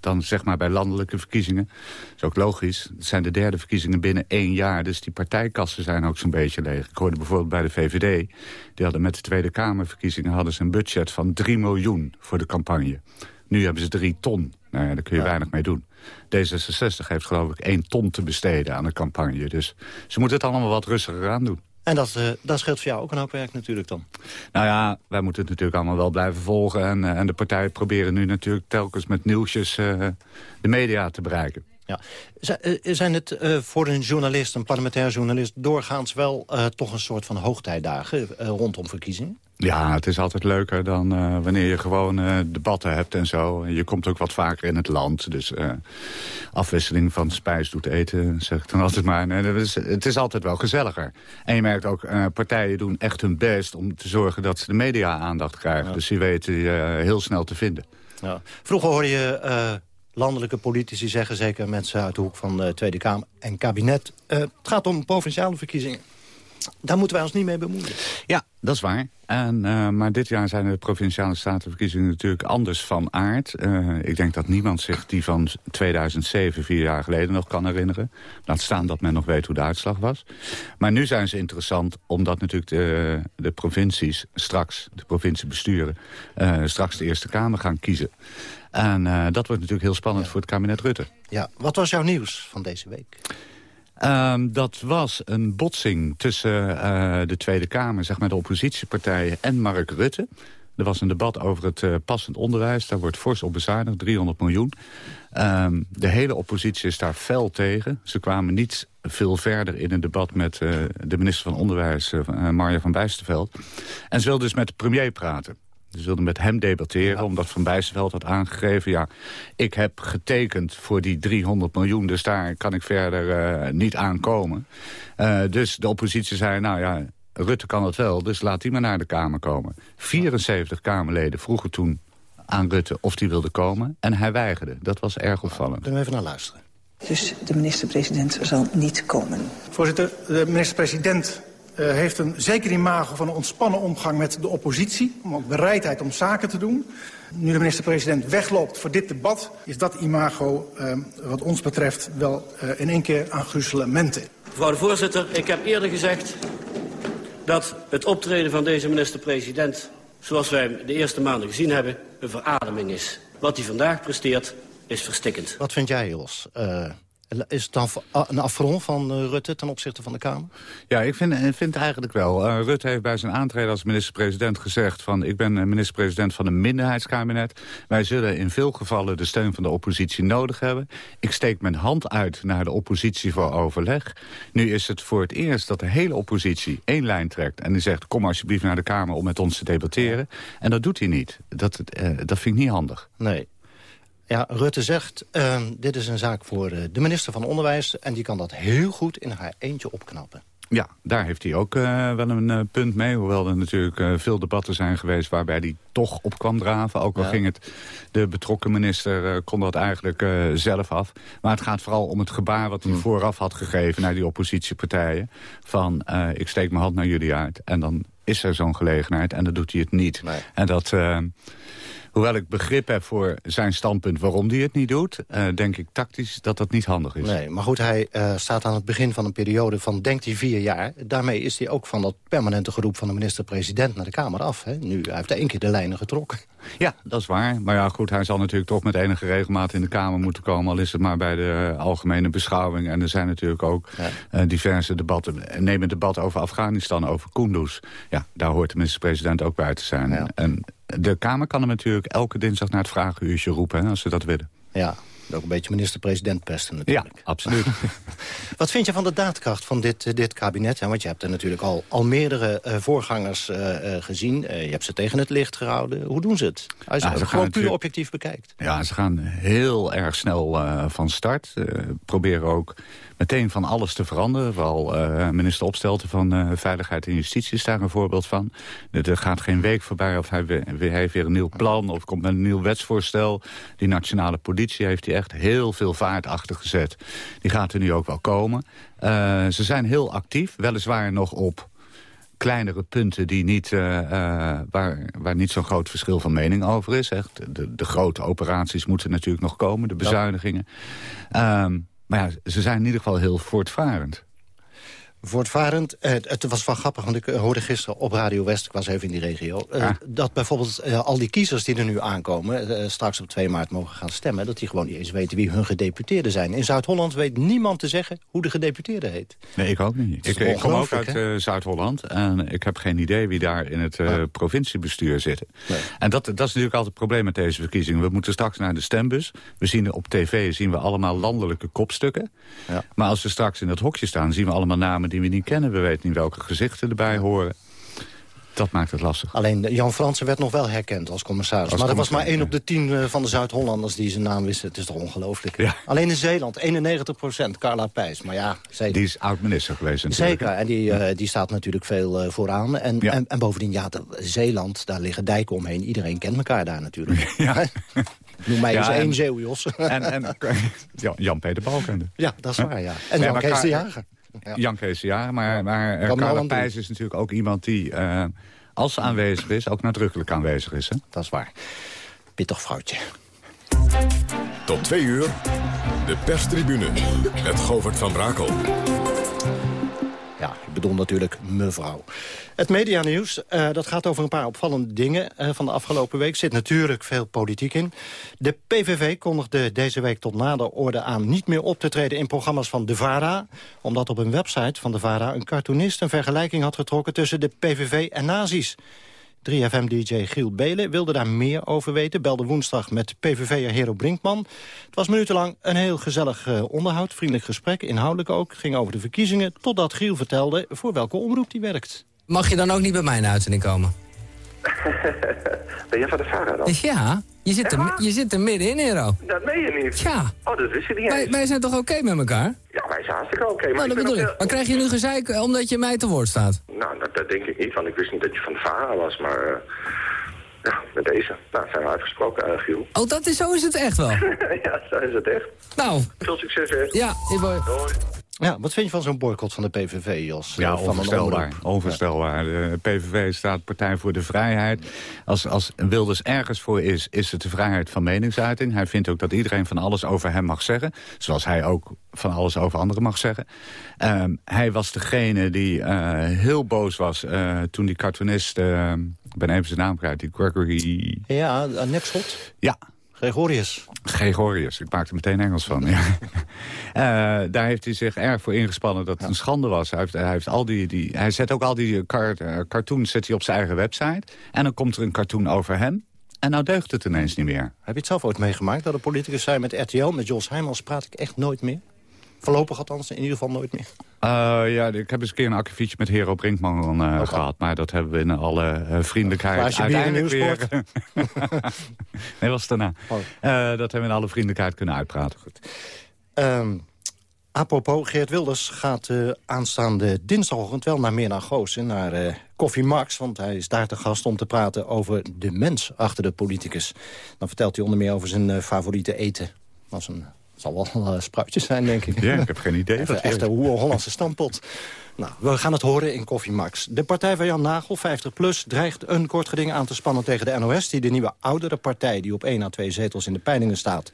[SPEAKER 19] dan zeg maar bij landelijke verkiezingen. Dat is ook logisch. Het zijn de derde verkiezingen binnen één jaar. Dus die partijkassen zijn ook zo'n beetje leeg. Ik hoorde bijvoorbeeld bij de VVD. Die hadden met de Tweede Kamerverkiezingen hadden ze een budget van 3 miljoen voor de campagne. Nu hebben ze 3 ton. Nou ja, daar kun je ja. weinig mee doen. D66 heeft geloof ik één ton te besteden aan de campagne. Dus ze moeten het allemaal wat rustiger aan doen.
[SPEAKER 16] En dat, uh, dat scheelt voor jou ook een hoop werk natuurlijk dan?
[SPEAKER 19] Nou ja, wij moeten het natuurlijk allemaal wel blijven volgen. En, uh, en de partijen proberen nu natuurlijk telkens met nieuwsjes uh, de media te bereiken.
[SPEAKER 16] Ja. Zijn het voor een journalist, een parlementair journalist... doorgaans wel toch een soort van hoogtijdagen rondom verkiezingen?
[SPEAKER 19] Ja, het is altijd leuker dan uh, wanneer je gewoon uh, debatten hebt en zo. Je komt ook wat vaker in het land. Dus uh, afwisseling van spijs doet eten, zeg ik dan altijd maar. Nee, het, is, het is altijd wel gezelliger. En je merkt ook, partijen doen echt hun best om te zorgen dat ze de media aandacht krijgen. Ja. Dus die weten heel snel te vinden.
[SPEAKER 16] Ja. Vroeger hoorde je landelijke politici zeggen, zeker mensen uit de hoek van de Tweede Kamer en kabinet... het gaat om provinciale verkiezingen. Daar moeten wij ons niet mee bemoeien.
[SPEAKER 19] Ja, dat is waar. En, uh, maar dit jaar zijn de Provinciale Statenverkiezingen natuurlijk anders van aard. Uh, ik denk dat niemand zich die van 2007, vier jaar geleden, nog kan herinneren. Laat staan dat men nog weet hoe de uitslag was. Maar nu zijn ze interessant omdat natuurlijk de, de provincies straks, de provinciebesturen, uh, straks de Eerste Kamer gaan kiezen. En dat wordt natuurlijk heel spannend ja. voor het kabinet Rutte.
[SPEAKER 16] Ja, wat was jouw nieuws van deze week?
[SPEAKER 19] Um, dat was een botsing tussen uh, de Tweede Kamer, zeg maar de oppositiepartijen en Mark Rutte. Er was een debat over het uh, passend onderwijs. Daar wordt fors op bezuinigd, 300 miljoen. Um, de hele oppositie is daar fel tegen. Ze kwamen niet veel verder in een debat met uh, de minister van Onderwijs, Marja van Bijsterveld. En ze wilden dus met de premier praten. Ze wilden met hem debatteren, omdat Van Bijsterveld had aangegeven... ja, ik heb getekend voor die 300 miljoen, dus daar kan ik verder uh, niet aankomen. Uh, dus de oppositie zei, nou ja, Rutte kan het wel, dus laat die maar naar de Kamer komen. 74 Kamerleden vroegen toen aan Rutte of die wilde komen. En hij weigerde. Dat was erg opvallend.
[SPEAKER 16] Kunnen we even naar luisteren.
[SPEAKER 20] Dus de minister-president zal niet komen.
[SPEAKER 14] Voorzitter, de minister-president uh, heeft een zeker imago van een ontspannen omgang met de oppositie. Om ook bereidheid om zaken te doen. Nu de minister-president wegloopt voor dit debat... is dat imago, uh, wat ons betreft, wel uh, in één keer aan gruzelementen.
[SPEAKER 21] Mevrouw de voorzitter, ik heb eerder gezegd... dat het optreden van deze minister-president... zoals wij hem de eerste maanden gezien hebben, een verademing is. Wat hij vandaag presteert, is verstikkend.
[SPEAKER 16] Wat vind jij, Jos? Is het dan een affront van uh, Rutte ten opzichte van de Kamer?
[SPEAKER 19] Ja, ik vind, ik vind eigenlijk wel. Uh, Rutte heeft bij zijn aantreden als minister-president gezegd... van ik ben minister-president van een minderheidskabinet. Wij zullen in veel gevallen de steun van de oppositie nodig hebben. Ik steek mijn hand uit naar de oppositie voor overleg. Nu is het voor het eerst dat de hele oppositie één lijn trekt... en die zegt kom alsjeblieft naar de Kamer om met ons te debatteren. En dat doet hij niet. Dat, uh, dat vind ik niet handig.
[SPEAKER 16] Nee. Ja, Rutte zegt, uh, dit is een zaak voor uh, de minister van Onderwijs... en die kan dat heel goed in haar eentje opknappen.
[SPEAKER 19] Ja, daar heeft hij ook uh, wel een uh, punt mee. Hoewel er natuurlijk uh, veel debatten zijn geweest waarbij hij toch op kwam draven. Ook al ja. ging het, de betrokken minister kon dat eigenlijk zelf af. Maar het gaat vooral om het gebaar wat hij hm. vooraf had gegeven naar die oppositiepartijen. Van, ik steek mijn hand naar jullie uit. En dan is er zo'n gelegenheid en dan doet hij het niet.
[SPEAKER 16] Nee.
[SPEAKER 19] En dat... Hoewel ik begrip heb voor zijn standpunt waarom hij het niet doet... Uh, denk ik tactisch dat dat niet handig is.
[SPEAKER 16] Nee, maar goed, hij uh, staat aan het begin van een periode van, denkt hij, vier jaar. Daarmee is hij ook van dat permanente geroep van de minister-president naar de Kamer af. Hè? Nu, hij heeft één keer de lijnen getrokken.
[SPEAKER 19] Ja, dat is waar. Maar ja, goed, hij zal natuurlijk toch met enige regelmaat in de Kamer moeten komen. Al is het maar bij de algemene beschouwing. En er zijn natuurlijk ook ja. uh, diverse debatten. Neem een debat over Afghanistan, over Kunduz. Ja, daar hoort de minister-president ook bij te zijn.
[SPEAKER 16] Ja.
[SPEAKER 19] En de Kamer kan hem natuurlijk elke dinsdag naar het vragenuurtje roepen... Hè, als ze dat willen.
[SPEAKER 16] Ja, ook een beetje minister-president pesten natuurlijk.
[SPEAKER 19] Ja, absoluut.
[SPEAKER 16] Wat vind je van de daadkracht van dit, uh, dit kabinet? Hè? Want je hebt er natuurlijk al, al meerdere uh, voorgangers uh, gezien. je hebt ze tegen het licht gehouden. Hoe doen ze het? Als je het gewoon puur objectief bekijkt.
[SPEAKER 19] Ja, ze gaan heel erg snel eh, van start. Eh, proberen ook meteen van alles te veranderen. Vooral eh, minister Opstelten van eh, Veiligheid en Justitie is daar een voorbeeld van. Er gaat geen week voorbij of hij, hij heeft weer een nieuw plan... of komt met een nieuw wetsvoorstel. Die nationale politie heeft hij echt heel veel vaart achter gezet. Die gaat er nu ook wel komen. Eh, ze zijn heel actief, weliswaar nog op kleinere punten die niet, waar, waar niet zo'n groot verschil van mening over is. Echt. De, de grote operaties moeten natuurlijk nog komen, de bezuinigingen. Ehm, maar ja, ze zijn in ieder geval heel voortvarend.
[SPEAKER 16] Voortvarend, eh, het was wel grappig, want ik eh, hoorde gisteren op Radio West... ik was even in die regio, eh, dat bijvoorbeeld al die kiezers die er nu aankomen... straks op 2 maart mogen gaan stemmen... dat die gewoon niet eens weten wie hun gedeputeerden zijn. In Zuid-Holland weet niemand te zeggen hoe de gedeputeerde heet.
[SPEAKER 19] Nee, ik ook niet. Ik, ik kom ook uit eh, Zuid-Holland en ik heb geen idee wie daar in het eh, provinciebestuur zitten. En dat, dat is natuurlijk altijd het probleem met deze verkiezingen. We moeten straks naar de stembus. We zien op tv zien we allemaal landelijke kopstukken.
[SPEAKER 16] Ja.
[SPEAKER 19] Maar als we straks in dat hokje staan, zien we allemaal namen die we niet kennen. We weten niet welke gezichten erbij horen. Dat maakt het lastig.
[SPEAKER 16] Alleen eh, Jan Fransen werd nog wel herkend als commissaris.
[SPEAKER 19] Als
[SPEAKER 16] maar er was maar één op de tien eh, van de Zuid-Hollanders die zijn naam wisten. Het is toch ongelooflijk. Alleen in Zeeland, 91 procent, Carla Pijs. Maar ja, zij...
[SPEAKER 19] Die is oud-minister geweest natuurlijk.
[SPEAKER 16] Zeker, en die, uh, die staat natuurlijk veel uh, vooraan. En, ja. en, en, bovendien, ja, de, Zeeland, daar liggen dijken omheen. Iedereen kent elkaar daar natuurlijk.
[SPEAKER 19] Ja.
[SPEAKER 16] Noem mij eens
[SPEAKER 19] en-
[SPEAKER 16] één Zeeuw, Jos.
[SPEAKER 19] En, en Jan- Jan-Peter Balkende.
[SPEAKER 16] Ja, dat is waar, ja. En
[SPEAKER 19] Ja,
[SPEAKER 16] Jan Kees de Jager. Ja.
[SPEAKER 19] Jan Kees, ja. Maar, maar eh,
[SPEAKER 16] Kan
[SPEAKER 19] Carla Pijs is natuurlijk ook iemand die, uh, als ze aanwezig is, ook nadrukkelijk aanwezig is. Hè?
[SPEAKER 16] Dat is waar. Pittig vrouwtje.
[SPEAKER 1] Tot twee uur, de perstribune met Govert van Brakel.
[SPEAKER 16] Ja, ik bedoel natuurlijk mevrouw. Het medianieuws, uh, dat gaat over een paar opvallende dingen uh, van de afgelopen week. zit natuurlijk veel politiek in. De PVV kondigde deze week tot nader orde aan... niet meer op te treden in programma's van de VARA... omdat op een website van de VARA een cartoonist een vergelijking had getrokken... tussen de PVV en nazi's. 3FM-dj Giel Belen wilde daar meer over weten. Belde woensdag met PVV'er Hero Brinkman. Het was minutenlang een heel gezellig uh, onderhoud, vriendelijk gesprek, inhoudelijk ook. Het ging over de verkiezingen, totdat Giel vertelde voor welke omroep die werkt.
[SPEAKER 22] Mag je dan ook niet bij mij in de uitzending komen?
[SPEAKER 23] ben jij van de Vara dan?
[SPEAKER 22] Ja, je zit, er, je zit er middenin, Hero.
[SPEAKER 23] Dat meen je niet.
[SPEAKER 22] Ja.
[SPEAKER 23] Oh, dat wist je niet
[SPEAKER 22] wij, wij zijn toch oké met elkaar?
[SPEAKER 23] Ja, wij zijn hartstikke oké. Okay,
[SPEAKER 22] maar nou, dat bedoel ik. Maar krijg je nu gezeik eh, omdat je mij te woord staat?
[SPEAKER 23] Nou, dat, dat, denk ik niet, want ik wist niet dat je van Vara was, maar... Uh, ja, met deze. Nou, zijn we uitgesproken, uh, Giel.
[SPEAKER 22] Oh, dat is, zo is het echt wel?
[SPEAKER 23] ja, zo is het echt.
[SPEAKER 22] Nou.
[SPEAKER 23] Veel succes, hè.
[SPEAKER 22] Ja, Ivo.
[SPEAKER 23] Doei.
[SPEAKER 16] Ja, wat vind je van zo'n boycott van de PVV, Jos?
[SPEAKER 19] Ja, onvoorstelbaar. onvoorstelbaar. De PVV staat Partij voor de Vrijheid. Als, als Wilders ergens voor is, is het de vrijheid van meningsuiting. Hij vindt ook dat iedereen van alles over hem mag zeggen. Zoals hij ook van alles over anderen mag zeggen. Um, hij was degene die uh, heel boos was uh, toen die cartoonist... Uh, ik ben even zijn naam kwijt, die Gregory...
[SPEAKER 16] Ja, Nepschot.
[SPEAKER 19] Ja,
[SPEAKER 16] Gregorius.
[SPEAKER 19] Gregorius, ik maak er meteen Engels van. ja. uh, daar heeft hij zich erg voor ingespannen dat het een schande was. Hij, heeft, hij, heeft al die, die, hij zet ook al die cart, uh, cartoons zet hij op zijn eigen website. En dan komt er een cartoon over hem. En nou deugt het ineens niet meer.
[SPEAKER 16] Heb je het zelf ooit meegemaakt dat de politicus zei met RTL... met Jos Heijmans praat ik echt nooit meer? Voorlopig althans, in ieder geval nooit meer.
[SPEAKER 19] Uh, ja, ik heb eens een keer een akkefietje met Hero Brinkman uh, gehad. Maar dat hebben we in alle uh, vriendelijkheid uiteindelijk weer... nee, was het daarna. Oh. dat hebben we in alle vriendelijkheid kunnen uitpraten. Goed.
[SPEAKER 16] Um, apropos, Geert Wilders gaat aanstaande dinsdagochtend wel naar meer naar. Naar Koffie Max, want hij is daar te gast om te praten over de mens achter de politicus. Dan vertelt hij onder meer over zijn favoriete eten. Dat is een zal wel uh, spruitjes zijn, denk ik.
[SPEAKER 19] Ja, ik heb geen idee.
[SPEAKER 16] Echt, echt een Hollandse stampot. Nou, we gaan het horen in Koffie Max. De partij van Jan Nagel, 50PLUS, dreigt een kort geding aan te spannen tegen de NOS... die de nieuwe oudere partij, die op 1 à 2 zetels in de peilingen staat...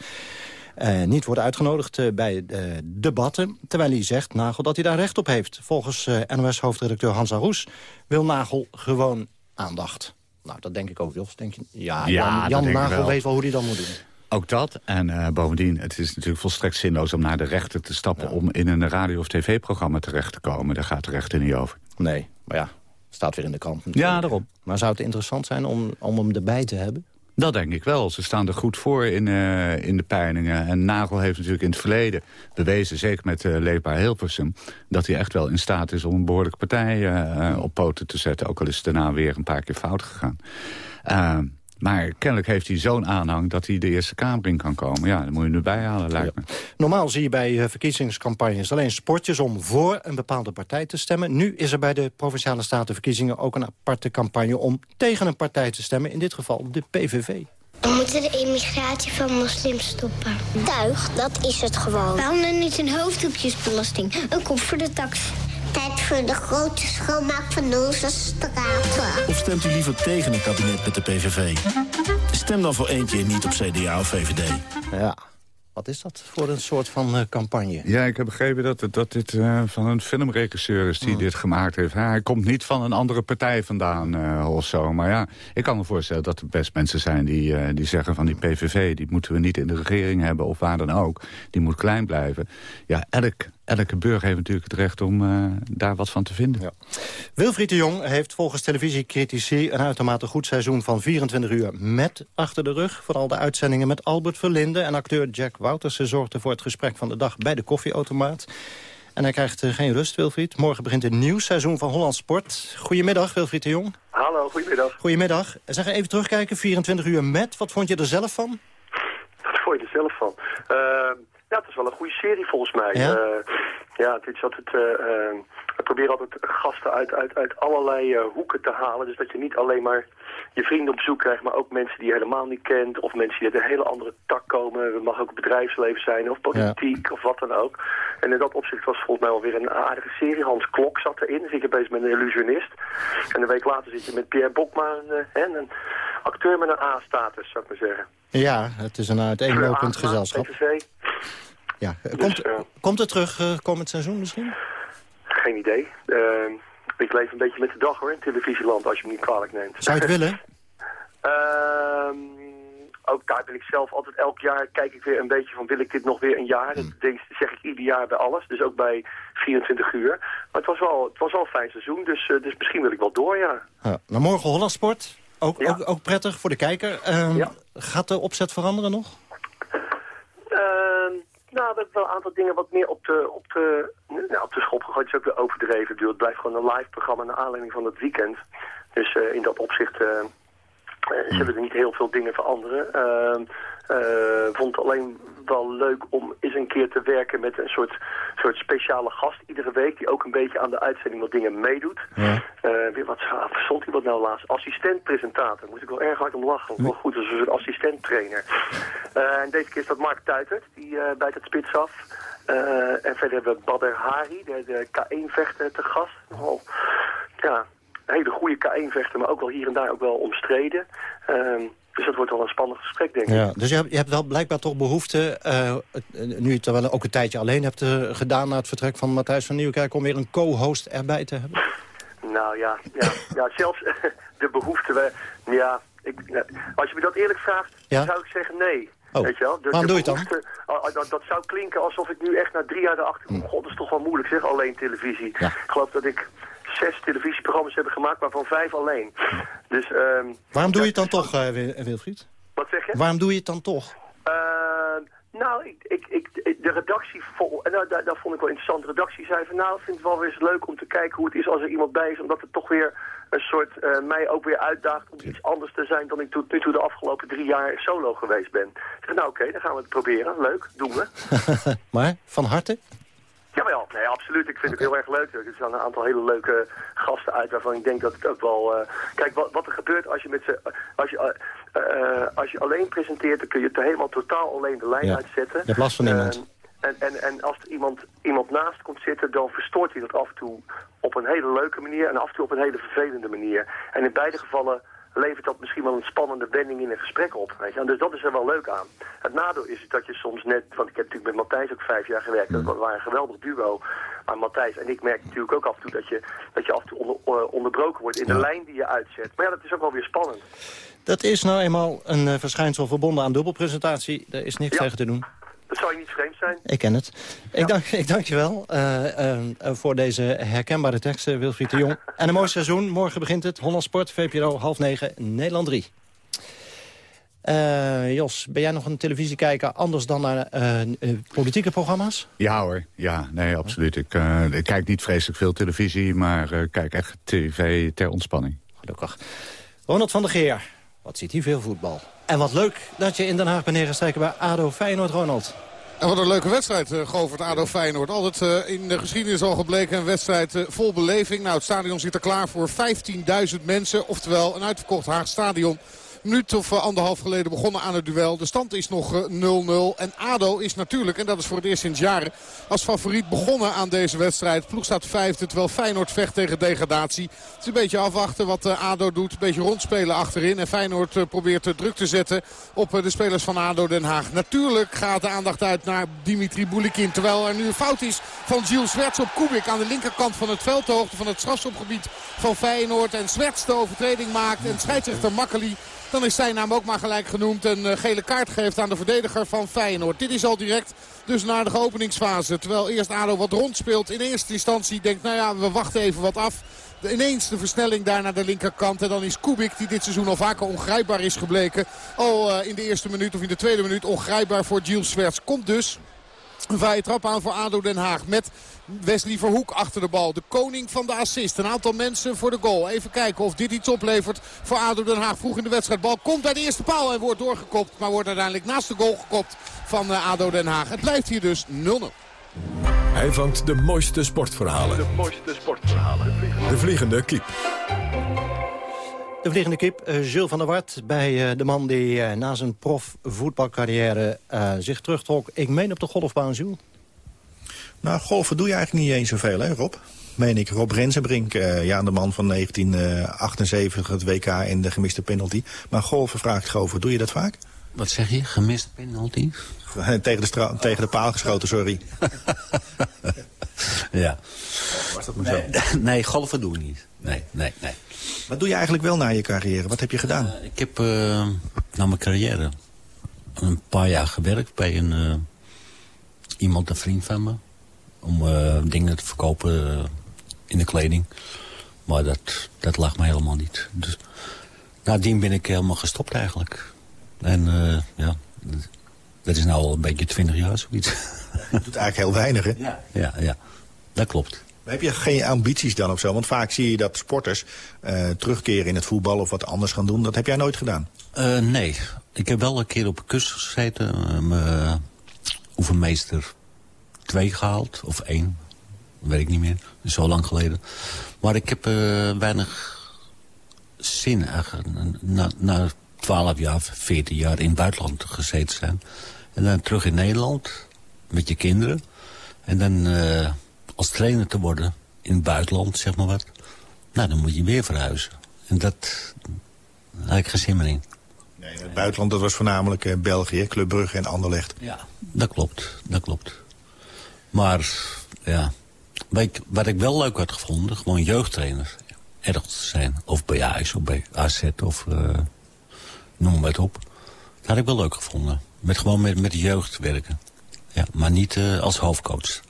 [SPEAKER 16] Uh, niet wordt uitgenodigd uh, bij de debatten. Terwijl hij zegt, Nagel, dat hij daar recht op heeft. Volgens NOS-hoofdredacteur Hans Roes wil Nagel gewoon aandacht. Nou, dat denk ik ook, Jos. Denk je? Ja,
[SPEAKER 19] ja
[SPEAKER 16] Jan, Jan Nagel weet wel hoe hij dat moet doen.
[SPEAKER 19] Ook dat. En uh, bovendien, het is natuurlijk volstrekt zinloos om naar de rechter te stappen... om in een radio- of tv-programma terecht te komen. Daar gaat de rechter niet over.
[SPEAKER 16] Nee, maar ja, staat weer in de krant.
[SPEAKER 19] Natuurlijk. Ja, daarom.
[SPEAKER 16] Maar zou het interessant zijn om, om hem erbij te hebben?
[SPEAKER 19] Dat denk ik wel. Ze staan er goed voor in, uh, in de peilingen. En Nagel heeft natuurlijk in het verleden bewezen... zeker met uh, Leefbaar Hilversum... dat hij echt wel in staat is om een behoorlijke partij uh, op poten te zetten. Ook al is het daarna weer een paar keer fout gegaan. Maar kennelijk heeft hij zo'n aanhang dat hij de Eerste Kamer in kan komen. Ja, dat moet je nu bijhalen, lijkt me.
[SPEAKER 16] Normaal zie je bij verkiezingscampagnes alleen sportjes om voor een bepaalde partij te stemmen. Nu is er bij de Provinciale Statenverkiezingen ook een aparte campagne om tegen een partij te stemmen. In dit geval de PVV.
[SPEAKER 24] We moeten de immigratie van moslims stoppen.
[SPEAKER 25] Tuig, dat is het gewoon.
[SPEAKER 24] Waarom dan niet een hoofddoekjesbelasting? Een kop voor de tax
[SPEAKER 25] tijd voor de grote schoonmaak van onze straten.
[SPEAKER 26] Of stemt u liever tegen een kabinet met de PVV? Stem dan voor één keer niet op CDA of VVD.
[SPEAKER 16] Ja. Wat is dat voor een soort van uh, campagne?
[SPEAKER 19] Ja, ik heb begrepen dat, dat dit uh, van een filmregisseur is die oh. dit gemaakt heeft. hij komt niet van een andere partij vandaan uh, of zo. Maar ja, ik kan me voorstellen dat er best mensen zijn die, die zeggen van die PVV... die moeten we niet in de regering hebben of waar dan ook. Die moet klein blijven. Ja, elk elke burger heeft natuurlijk het recht om uh, daar wat van te vinden. Ja.
[SPEAKER 16] Wilfried de Jong heeft volgens televisiecritici een uitermate goed seizoen van 24 uur met achter de rug. Vooral de uitzendingen met Albert Verlinde en acteur Jack Woutersen zorgden voor het gesprek van de dag bij de koffieautomaat. En hij krijgt uh, geen rust, Wilfried. Morgen begint een nieuw seizoen van Holland Sport. Goedemiddag, Wilfried de Jong.
[SPEAKER 23] Hallo, goedemiddag.
[SPEAKER 16] Goedemiddag. Zeg even terugkijken, 24 uur met. Wat vond je er zelf van?
[SPEAKER 23] Wat vond je er zelf van? Uh... Ja, het is wel een goede serie volgens mij. Ja, uh, ja het is altijd... Uh, we proberen altijd gasten uit, uit, uit allerlei hoeken te halen. Dus dat je niet alleen maar je vrienden op bezoek krijgt, maar ook mensen die je helemaal niet kent. Of mensen die uit een hele andere tak komen. Het mag ook bedrijfsleven zijn of politiek ja. of wat dan ook. En in dat opzicht was volgens mij wel weer een aardige serie. Hans Klok zat erin. Zit je bezig met een illusionist. En een week later zit je met Pierre Bokma, een, een acteur met een A-status, zou ik maar zeggen.
[SPEAKER 16] Ja, het is een uiteenlopend gezelschap.
[SPEAKER 23] PVV.
[SPEAKER 16] Ja. Komt, dus, uh, komt het terug uh, komend seizoen misschien?
[SPEAKER 23] Geen idee. Uh, ik leef een beetje met de dag hoor, in televisieland, als je me niet kwalijk neemt.
[SPEAKER 16] Zou je het willen?
[SPEAKER 23] Ehm, ook daar ben ik zelf altijd elk jaar kijk ik weer een beetje van wil ik dit nog weer een jaar? Dat denk, zeg ik ieder jaar bij alles, dus ook bij 24 uur. Maar het was wel, het was wel een fijn seizoen, dus, eh, dus misschien wil ik wel door, ja.
[SPEAKER 16] Ja, nou, morgen Hollandsport. Ook, ook, ook prettig voor de kijker. Ehm, Gaat de opzet veranderen nog?
[SPEAKER 23] Ehm, nou, we hebben wel een aantal dingen wat meer op de, op de, nou, op de schop gegooid. Het is ook weer overdreven. Het blijft gewoon een live programma naar aanleiding van het weekend. Dus eh, in dat opzicht eh, eh, zullen er niet heel veel dingen veranderen. Ehm, eh, vond het alleen wel leuk om eens een keer te werken met een soort, soort speciale gast iedere week... die ook een beetje aan de uitzending wat dingen meedoet.
[SPEAKER 16] Ja.
[SPEAKER 23] Eh, weer wat verzond hij wat nou laatst? Assistent-presentator. Moest ik wel erg hard om lachen. Wel goed, als een soort assistent-trainer. En deze keer is dat Mark Tuitert, die eh bijt het spits af. En verder hebben we Badr Hari, de, de K1-vechter, te gast. Nogal, ja, hele goede K1-vechter, maar ook wel hier en daar ook wel omstreden. Ehm, dus dat wordt wel een spannend gesprek, denk ik.
[SPEAKER 16] Ja, dus je hebt, je hebt wel blijkbaar toch behoefte, eh, nu je het wel ook een tijdje alleen hebt eh, gedaan... na het vertrek van Matthijs van Nieuwkerk... om weer een co-host erbij te hebben?
[SPEAKER 23] Nou ja, ja, ja zelfs de behoefte. Ja, ik, ja, als je me dat eerlijk vraagt,
[SPEAKER 16] Ja?
[SPEAKER 23] zou ik zeggen nee.
[SPEAKER 16] Oh,
[SPEAKER 23] Weet je wel? De,
[SPEAKER 16] waarom
[SPEAKER 23] de
[SPEAKER 16] doe je het dan?
[SPEAKER 23] ah, ah, dat, dat zou klinken alsof ik nu echt na drie jaar erachter kom. God, dat is toch wel moeilijk zeg, alleen televisie. Ik geloof dat ik zes televisieprogramma's heb gemaakt, maar van vijf alleen. Dus, ehm,
[SPEAKER 16] Waarom doe je het dan toch, eh, Wil- Wilfried?
[SPEAKER 23] wat zeg je?
[SPEAKER 16] Waarom doe je het dan toch?
[SPEAKER 23] Eh, nou, ik, ik, ik, de redactie, vol, en nou, daar, daar vond ik wel interessant. De redactie zei van nou, ik vind het wel weer eens leuk om te kijken hoe het is als er iemand bij is. Omdat het toch weer een soort, eh, mij ook weer uitdaagt om iets anders te zijn dan ik tot nu toe de afgelopen drie jaar solo geweest ben. Ik zei, nou oké, dan gaan we het proberen. Leuk, doen we.
[SPEAKER 16] maar, van harte?
[SPEAKER 23] Jawel, nee, absoluut. Ik vind het heel erg leuk. Er zijn een aantal hele leuke gasten uit waarvan ik denk dat het ook wel... eh, Kijk, wat, wat er gebeurt als je, met ze, als, je, eh, eh, als je alleen presenteert, dan kun je het helemaal totaal alleen de lijn
[SPEAKER 16] Ja.
[SPEAKER 23] uitzetten.
[SPEAKER 16] Je hebt last van iemand.
[SPEAKER 23] En, en, en als er iemand, iemand naast komt zitten, dan verstoort hij dat af en toe op een hele leuke manier en af en toe op een hele vervelende manier. En in beide gevallen levert dat misschien wel een spannende wending in een gesprek op. Weet je? En dus dat is er wel leuk aan. Het nadeel is dat je soms net, want ik heb natuurlijk met Matthijs ook vijf jaar gewerkt, dat waren een geweldig duo. Maar Matthijs en ik merk natuurlijk ook af en toe dat je, dat je af en toe onder, eh, onderbroken wordt in de lijn die je uitzet. Maar ja, dat is ook wel weer spannend.
[SPEAKER 16] Dat is nou eenmaal een eh, verschijnsel verbonden aan dubbelpresentatie. Daar is niks tegen te doen.
[SPEAKER 23] Dat zou je niet vreemd zijn.
[SPEAKER 16] Ik ken het. Ik, dank, ik dank je wel eh, eh, voor deze herkenbare teksten, Wilfried de Jong. En een mooi seizoen. Morgen begint het. Holland Sport, VPRO, half negen, Nederland 3. Eh, Jos, ben jij nog een televisiekijker anders dan naar eh, eh, politieke programma's?
[SPEAKER 19] Ja hoor, ja, nee, absoluut. Ik, eh, ik kijk niet vreselijk veel televisie, maar eh, kijk echt tv ter ontspanning.
[SPEAKER 16] Gelukkig. Ronald van der Geer, wat ziet hij veel voetbal. En wat leuk dat je in Den Haag bent neergestreken bij ADO Feyenoord, Ronald.
[SPEAKER 10] En wat een leuke wedstrijd, uh, Govert ADO Feyenoord. Altijd uh, in de geschiedenis al gebleken een wedstrijd uh, vol beleving. Nou, het stadion zit er klaar voor 15.000 mensen. Oftewel een uitverkocht Haag stadion minuut of uh, anderhalf geleden begonnen aan het duel. De stand is nog 0-0. Uh, en ADO is natuurlijk, en dat is voor het eerst sinds jaren... als favoriet begonnen aan deze wedstrijd. Ploeg staat vijfde, terwijl Feyenoord vecht tegen degradatie. Het is een beetje afwachten wat uh, ADO doet. Een beetje rondspelen achterin. En Feyenoord probeert druk te zetten op de spelers van ADO Den Haag. Natuurlijk gaat de aandacht uit naar Dimitri Boulikin. Terwijl er nu een fout is van Gilles Swerts op Kubik aan de linkerkant van het veld. De hoogte van het strafschopgebied van Feyenoord. En Swerts de overtreding maakt. En scheidsrechter Makkeli dan is zijn naam ook maar gelijk genoemd. Een uh, gele kaart geeft aan de verdediger van Feyenoord. Dit is al direct dus naar de openingsfase. Terwijl eerst ADO wat rondspeelt. In eerste instantie denkt, nou ja, we wachten even wat af. Ineens de versnelling daar naar de linkerkant. En dan is Kubik, die dit seizoen al vaker ongrijpbaar is gebleken. Al uh, in de eerste minuut of in de tweede minuut ongrijpbaar voor Gilles Swerts. Komt dus een vrije trap aan voor ADO Den Haag. Met Wesley Verhoek achter de bal. De koning van de assist. Een aantal mensen voor de goal. Even kijken of dit iets oplevert voor ADO Den Haag. Vroeg in de wedstrijd. Bal komt bij de eerste paal en wordt doorgekopt. Maar wordt uiteindelijk naast de goal gekopt van ADO Den Haag. Het blijft hier dus 0-0.
[SPEAKER 1] Hij vangt de mooiste sportverhalen.
[SPEAKER 23] De mooiste sportverhalen.
[SPEAKER 1] De vliegende kiep.
[SPEAKER 16] De vliegende kip, uh, Jules van der Wart, bij uh, de man die uh, na zijn profvoetbalcarrière zich terugtrok. Ik meen op de golfbaan, Jules.
[SPEAKER 17] Nou, golfen doe je eigenlijk niet eens zoveel, hè Rob? Meen ik, Rob Rensenbrink, ja, de man van 1978, het WK en de gemiste penalty. Maar golfen vraag ik over, doe je dat vaak?
[SPEAKER 27] Wat zeg je, gemiste penalty?
[SPEAKER 17] tegen, de tegen de paal geschoten, sorry.
[SPEAKER 27] ja.
[SPEAKER 17] Was dat maar zo?
[SPEAKER 27] Nee, nee, golfen doe ik niet. Nee, nee, nee.
[SPEAKER 17] Wat doe je eigenlijk wel na je carrière? Wat heb je gedaan?
[SPEAKER 27] Uh, ik heb uh, na mijn carrière een paar jaar gewerkt bij een, uh, iemand, een vriend van me. Om dingen te verkopen in de kleding. Maar dat, dat lag me helemaal niet. Dus nadien ben ik helemaal gestopt eigenlijk. En ja, dat is nou al een beetje twintig jaar zoiets.
[SPEAKER 17] Je doet eigenlijk heel weinig, hè?
[SPEAKER 27] Ja, ja, ja. dat klopt.
[SPEAKER 17] Heb je geen ambities dan of zo? Want vaak zie je dat sporters uh, terugkeren in het voetbal of wat anders gaan doen. Dat heb jij nooit gedaan?
[SPEAKER 27] Uh, nee. Ik heb wel een keer op een kus gezeten. Uh, mijn oefenmeester twee gehaald. Of één. Weet ik niet meer. Zo lang geleden. Maar ik heb weinig zin eigenlijk. Na, na 12 jaar, 14 jaar in het buitenland gezeten zijn. En dan terug in Nederland. Met je kinderen. En dan als trainer te worden in het buitenland, zeg maar wat. Nou, dan moet je weer verhuizen. En dat heb ik geen zin meer in.
[SPEAKER 17] Nee, het buitenland dat was voornamelijk uh, België, Club Brugge en Anderlecht.
[SPEAKER 27] Ja, dat klopt, dat klopt. Maar, ja, wat ik, wat ik wel leuk had gevonden, gewoon jeugdtrainer ergens te zijn. Of bij Ajax of bij AZ of uh, noem maar het op. Dat had ik wel leuk gevonden. Met gewoon met, met de jeugd werken. Ja, maar niet uh, als hoofdcoach.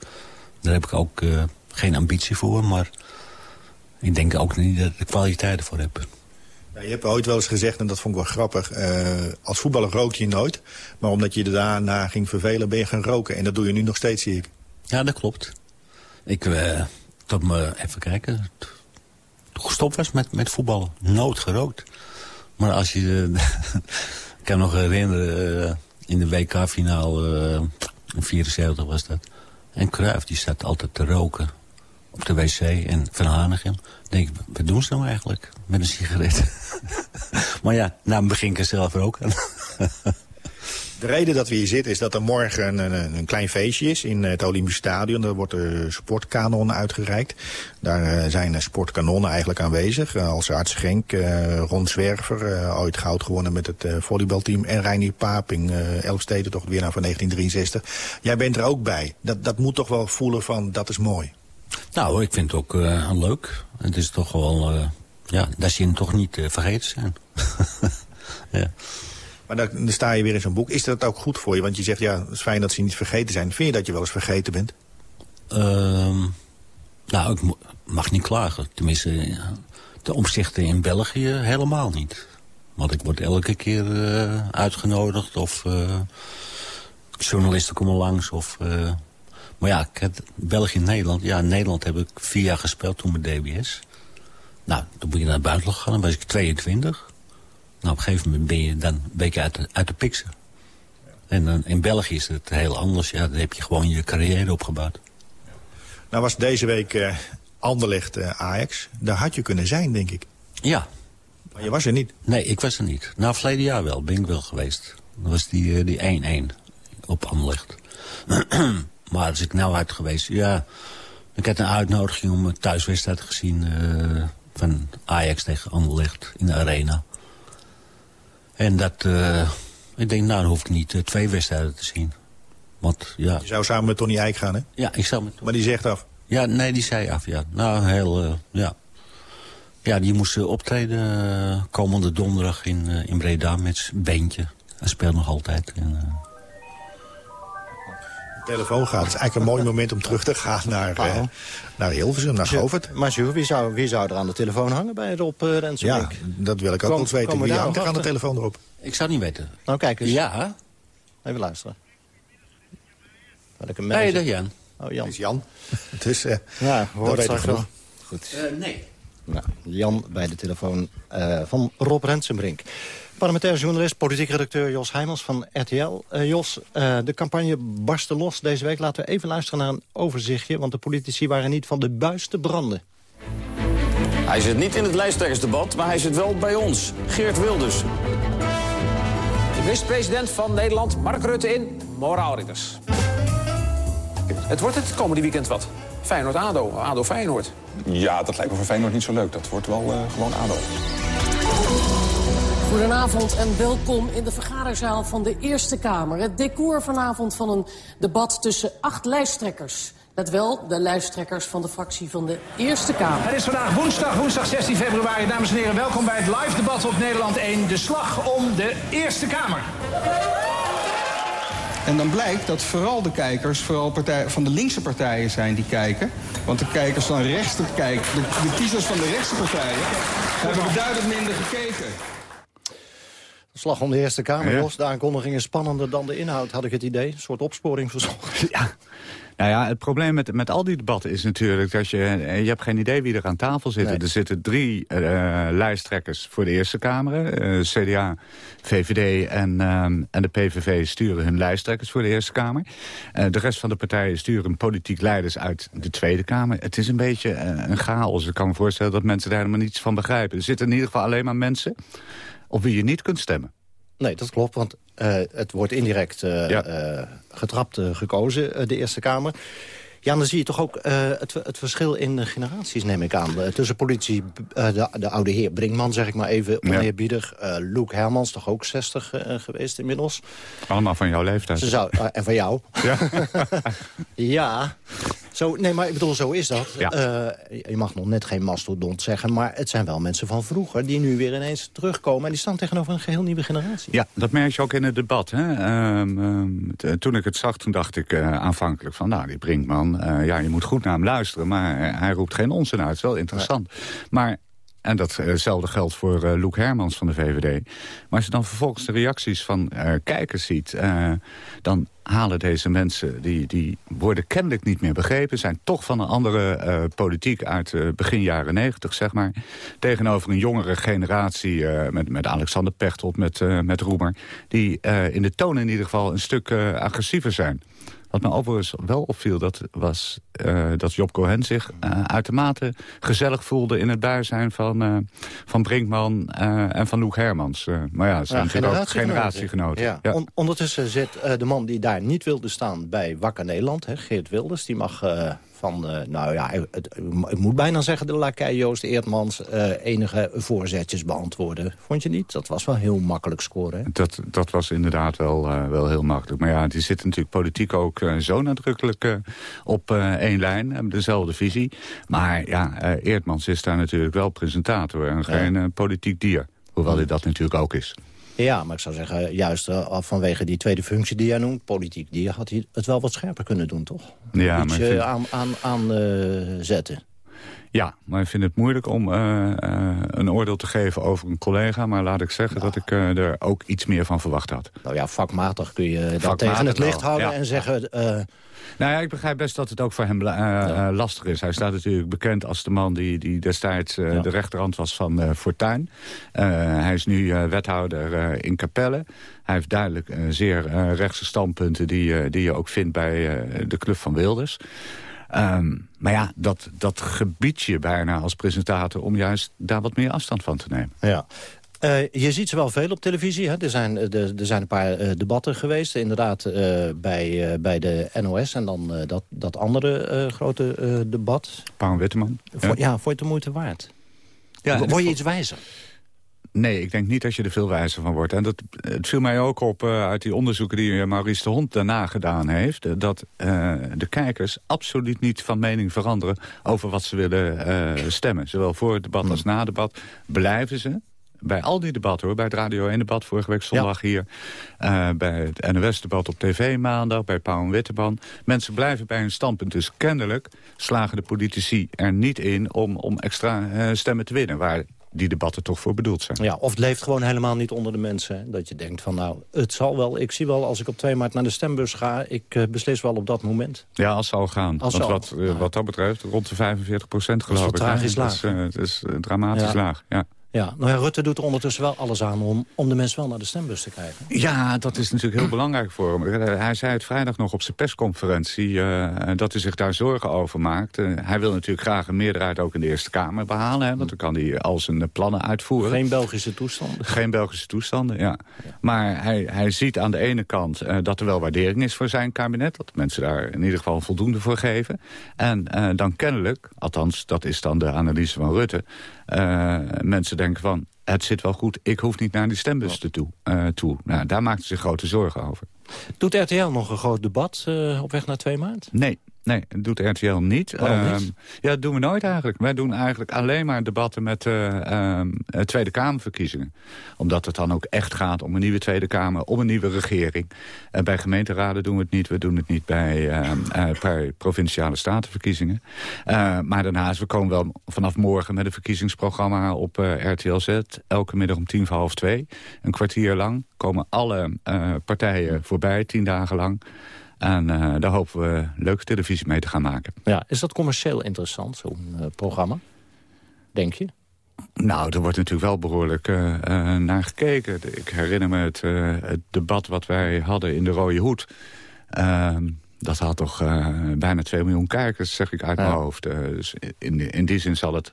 [SPEAKER 27] Daar heb ik ook uh, geen ambitie voor, maar ik denk ook niet dat ik de kwaliteiten voor heb.
[SPEAKER 17] Ja, je hebt ooit wel eens gezegd, en dat vond ik wel grappig... Uh, als voetballer rook je nooit, maar omdat je daarna ging vervelen... ben je gaan roken en dat doe je nu nog steeds, zie ik.
[SPEAKER 27] Ja, dat klopt. Ik, uh, tot me, even kijken, gestopt was met, met voetballen. Nooit gerookt. Maar als je... ik kan me nog herinneren, in de WK-finaal, in 74 was dat... En Cruijff die staat altijd te roken op de wc. En Van Hanegem, denk ik, wat doen ze nou eigenlijk met een sigaret? maar ja, nou begin ik er zelf ook.
[SPEAKER 17] De reden dat we hier zitten is dat er morgen een, een, klein feestje is in het Olympisch Stadion. Daar wordt de sportkanon uitgereikt. Daar uh, zijn sportkanonnen eigenlijk aanwezig. Uh, als arts Genk, uh, Ron Zwerver, ooit goud gewonnen met het volleybalteam. En Reinier Paping, Elfsteden toch winnaar van 1963. Jij bent er ook bij. Dat, dat moet toch wel voelen van, dat is mooi.
[SPEAKER 27] Nou, ik vind het ook leuk. Het is toch wel, ja, dat je toch niet vergeten zijn. ja.
[SPEAKER 17] Maar dan, sta je weer in zo'n boek. Is dat ook goed voor je? Want je zegt, ja, het is fijn dat ze niet vergeten zijn. Vind je dat je wel eens vergeten bent?
[SPEAKER 27] Um, nou, ik mag niet klagen. Tenminste, de omzichten in België helemaal niet. Want ik word elke keer uh, uitgenodigd of uh, journalisten komen langs. Of, uh, maar ja, België en Nederland. Ja, in Nederland heb ik vier jaar gespeeld toen met DBS. Nou, toen ben je naar het buitenland gegaan. Dan was ik 22. Nou, op een gegeven moment ben je dan een beetje uit de, uit de piksen. En dan, in België is het heel anders. Ja, dan heb je gewoon je carrière opgebouwd.
[SPEAKER 17] Nou was deze week uh, Anderlecht uh, Ajax. Daar had je kunnen zijn, denk ik.
[SPEAKER 27] Ja.
[SPEAKER 17] Maar je was er niet?
[SPEAKER 27] Nee, ik was er niet. Nou, verleden jaar wel. Ben ik wel geweest. Dat was die 1-1 op Anderlecht. maar als ik nou uit geweest... Ja, ik had een uitnodiging om een thuiswedstrijd gezien... Uh, van Ajax tegen Anderlecht in de arena. En dat, uh, ik denk, nou, dan hoef ik niet uh, twee wedstrijden te zien. Want, ja.
[SPEAKER 17] Je zou samen met Tony Eijk gaan, hè?
[SPEAKER 27] Ja, ik zou met Tony...
[SPEAKER 17] Maar die zegt af?
[SPEAKER 27] Ja, nee, die zei af, ja. Nou, heel, uh, ja. Ja, die moest optreden komende donderdag in, in Breda met zijn beentje. Hij speelt nog altijd. En,
[SPEAKER 17] telefoon gaat. Het is eigenlijk een mooi moment om terug te gaan naar, uh, naar Hilversum, naar Govert.
[SPEAKER 16] Maar Jules, wie zou, wie zou er aan de telefoon hangen bij Rob uh, Rensenbrink?
[SPEAKER 17] Ja, dat wil ik ook wel eens weten. Wie hangt er aan de telefoon erop?
[SPEAKER 27] Ik zou niet weten.
[SPEAKER 16] Nou, kijk eens.
[SPEAKER 27] Ja.
[SPEAKER 16] Even luisteren.
[SPEAKER 27] Welke nee, dat Jan.
[SPEAKER 16] Oh, Jan.
[SPEAKER 17] Het is Jan. Dus uh,
[SPEAKER 16] ja, hoor straks wel.
[SPEAKER 27] Goed. nee.
[SPEAKER 16] Nou, Jan bij de telefoon van Rob Rensenbrink. Parlementair journalist, politiek redacteur Jos Heijmans van RTL. Uh, Jos, uh, de campagne barstte los deze week. Laten we even luisteren naar een overzichtje... want de politici waren niet van de buis te branden.
[SPEAKER 28] Hij zit niet in het lijsttrekkersdebat, maar hij zit wel bij ons. Geert Wilders.
[SPEAKER 29] De minister-president van Nederland, Mark Rutte in Moraalridders. Het wordt het komende weekend wat? Feyenoord-ADO, ADO-Feyenoord.
[SPEAKER 30] Ja, dat lijkt me voor Feyenoord niet zo leuk. Dat wordt wel uh, gewoon ADO.
[SPEAKER 31] Goedenavond en welkom in de vergaderzaal van de Eerste Kamer. Het decor vanavond van een debat tussen acht lijsttrekkers. Let wel, de lijsttrekkers van de fractie van de Eerste Kamer.
[SPEAKER 29] Het is vandaag woensdag, woensdag 16 februari. Dames en heren, welkom bij het live debat op Nederland 1. De slag om de Eerste Kamer.
[SPEAKER 32] En dan blijkt dat vooral de kijkers vooral partij, van de linkse partijen zijn die kijken. Want de kijkers van rechts te kijken, de, de kiezers van de rechtse partijen... hebben beduidend minder gekeken.
[SPEAKER 16] Slag om de Eerste Kamer,
[SPEAKER 19] Ja.
[SPEAKER 16] Jos. De aankondiging is spannender dan de inhoud, had ik het idee. Een soort opsporing verzocht.
[SPEAKER 19] Ja. Nou ja, het probleem met, met al die debatten is natuurlijk dat je... eh, je hebt geen idee wie er aan tafel zit. Er zitten drie eh, lijsttrekkers voor de Eerste Kamer. eh, CDA, VVD en, ehm, en de PVV sturen hun lijsttrekkers voor de Eerste Kamer. De rest van de partijen sturen politiek leiders uit de Tweede Kamer. Het is een beetje een chaos. Ik kan me voorstellen dat mensen daar helemaal niets van begrijpen. Er zitten in ieder geval alleen maar mensen op wie je niet kunt stemmen.
[SPEAKER 16] Nee, dat klopt, want eh, het wordt indirect eh, eh, getrapt gekozen, de Eerste Kamer. Ja, dan zie je toch ook eh, het, het verschil in de generaties, neem ik aan. Eh, tussen politie, eh, de, de oude heer Brinkman, zeg ik maar even, oneerbiedig. eh Luc Hermans, toch ook 60 eh, geweest inmiddels.
[SPEAKER 19] Allemaal van jouw leeftijd.
[SPEAKER 16] Ze zou, en van jou.
[SPEAKER 19] Ja.
[SPEAKER 16] ja. Zo, nee, maar ik bedoel, zo is dat.
[SPEAKER 19] Ja.
[SPEAKER 16] Je mag nog net geen mastodont zeggen... maar het zijn wel mensen van vroeger die nu weer ineens terugkomen... en die staan tegenover een geheel nieuwe generatie.
[SPEAKER 19] Ja, dat merk je ook in het debat. Hè. Ehm, ehm, toen ik het zag, toen dacht ik aanvankelijk van... nou, die Brinkman, eh, ja, je moet goed naar hem luisteren... maar eh, hij roept geen onzin uit. Dat is wel interessant. Maar... En datzelfde geldt voor eh Loek Hermans van de VVD. Maar als je dan vervolgens de reacties van eh, kijkers ziet... eh, dan halen deze mensen, die, die worden kennelijk niet meer begrepen... zijn toch van een andere eh, politiek uit eh, begin jaren negentig, zeg maar... tegenover een jongere generatie eh, met, met Alexander Pechtold, met, eh, met Roemer... die eh, in de toon in ieder geval een stuk eh, agressiever zijn. Wat me overigens wel opviel, dat was eh, dat Job Cohen zich eh, uitermate gezellig voelde... in het bijzijn van, eh, van Brinkman eh, en van Loek Hermans. Eh, maar ja, ze zijn natuurlijk ook generatiegenoten.
[SPEAKER 16] Ja.
[SPEAKER 19] Ja.
[SPEAKER 16] On- ondertussen zit eh, de man die daar niet wilde staan bij Wakker Nederland, hè, Geert Wilders. Die mag eh, van, eh, nou ja, het, ik moet bijna zeggen de lakij Joost Eertmans... eh, enige voorzetjes beantwoorden. Vond je niet? Dat was wel heel makkelijk scoren. Hè?
[SPEAKER 19] Dat, dat was inderdaad wel, wel heel makkelijk. Maar ja, die zitten natuurlijk politiek ook zo nadrukkelijk op één lijn. Hebben dezelfde visie. Maar ja, Eertmans is daar natuurlijk wel presentator en geen politiek dier. Hoewel hij dat natuurlijk ook is.
[SPEAKER 16] Ja, maar ik zou zeggen, juist eh, vanwege die tweede functie die jij noemt... politiek, die had hij het wel wat scherper kunnen doen, toch?
[SPEAKER 19] Ja,
[SPEAKER 16] Iets
[SPEAKER 19] maar vind-
[SPEAKER 16] eh, aan, aan, aan eh, zetten.
[SPEAKER 19] Ja, maar ik vind het moeilijk om een oordeel te geven over een collega. Maar laat ik zeggen dat ik er ook iets meer van verwacht had.
[SPEAKER 16] Nou ja, vakmatig kun je dat tegen het licht houden
[SPEAKER 19] ja.
[SPEAKER 16] en zeggen...
[SPEAKER 19] Nou ja, ik begrijp best dat het ook voor hem eh, eh, lastig is. Hij staat natuurlijk bekend als de man die, die destijds eh, de rechterhand was van Fortuyn. Eh, hij is nu wethouder in Capelle. Hij heeft duidelijk zeer rechtse standpunten die, die je ook vindt bij de Club van Wilders. Ehm, maar ja, dat, dat gebiedt je bijna als presentator om juist daar wat meer afstand van te nemen.
[SPEAKER 16] Ja. Eh, je ziet ze wel veel op televisie. Hè? Er, zijn, eh, er, er zijn een paar eh, debatten geweest. Inderdaad bij, bij de NOS en dan dat, dat andere grote debat.
[SPEAKER 19] Paul Witteman.
[SPEAKER 16] Voor, ja, vond je het de moeite waard?
[SPEAKER 19] Ja,
[SPEAKER 16] Word je iets wijzer?
[SPEAKER 19] Nee, ik denk niet dat je er veel wijzer van wordt. En dat, het viel mij ook op uit die onderzoeken die Maurice de Hond daarna gedaan heeft... dat de kijkers absoluut niet van mening veranderen over wat ze willen stemmen. Zowel voor het debat als na het debat blijven ze... Bij al die debatten hoor, bij het Radio 1-debat vorige week zondag hier... eh, bij het NOS-debat op tv maandag, bij Pauw en Witteman. Mensen blijven bij hun standpunt. Dus kennelijk slagen de politici er niet in om, om extra eh, stemmen te winnen... waar die debatten toch voor bedoeld zijn.
[SPEAKER 16] Ja, of het leeft gewoon helemaal niet onder de mensen. hè? Dat je denkt van nou, het zal wel. Ik zie wel als ik op 2 maart naar de stembus ga... ik eh, beslis wel op dat moment.
[SPEAKER 19] Ja, als het al gaan.
[SPEAKER 16] Als
[SPEAKER 19] Want
[SPEAKER 16] zal.
[SPEAKER 19] wat, wat dat betreft, rond de 45 procent geloof
[SPEAKER 16] wel
[SPEAKER 19] ik.
[SPEAKER 16] tragisch
[SPEAKER 19] Dat is,
[SPEAKER 16] laag,
[SPEAKER 19] Het is eh, dramatisch
[SPEAKER 16] Ja.
[SPEAKER 19] laag, ja.
[SPEAKER 16] Ja, nou ja, Rutte doet er ondertussen wel alles aan... om, om de mensen wel naar de stembus te krijgen.
[SPEAKER 19] Ja, dat is natuurlijk heel belangrijk voor hem. Eh, Hij zei het vrijdag nog op zijn persconferentie... eh, dat hij zich daar zorgen over maakt. Eh, hij wil natuurlijk graag een meerderheid ook in de Eerste Kamer behalen. Hè, want dan kan hij al zijn plannen uitvoeren.
[SPEAKER 16] Geen Belgische toestanden.
[SPEAKER 19] Geen Belgische toestanden, ja. Maar hij, hij ziet aan de ene kant dat er wel waardering is voor zijn kabinet. Dat mensen daar in ieder geval voldoende voor geven. En dan kennelijk, althans dat is dan de analyse van Rutte... eh, mensen denken van, het zit wel goed, ik hoef niet naar die stembus te toe. eh, toe. Nou, daar maakt hij zich grote zorgen over.
[SPEAKER 16] Doet RTL nog een groot debat eh, op weg naar 2 maart?
[SPEAKER 19] Nee. Nee, dat doet RTL niet.
[SPEAKER 16] Waarom niet?
[SPEAKER 19] Ehm, ja, dat doen we nooit eigenlijk. Wij doen eigenlijk alleen maar debatten met uh, um, Tweede Kamerverkiezingen. Omdat het dan ook echt gaat om een nieuwe Tweede Kamer, om een nieuwe regering. En bij gemeenteraden doen we het niet. We doen het niet bij, bij provinciale statenverkiezingen. maar daarnaast, we komen wel vanaf morgen met een verkiezingsprogramma op RTL Z. Elke middag om tien voor half twee. Een kwartier lang komen alle partijen voorbij, tien dagen lang. En uh, daar hopen we leuke televisie mee te gaan maken.
[SPEAKER 16] Ja, is dat commercieel interessant, zo'n uh, programma? Denk je?
[SPEAKER 19] Nou, er wordt natuurlijk wel behoorlijk uh, naar gekeken. Ik herinner me het, het, debat wat wij hadden in de Rode Hoed. Ehm, dat had toch bijna 2 miljoen kijkers, zeg ik uit ja. mijn hoofd. dus in, in die zin zal het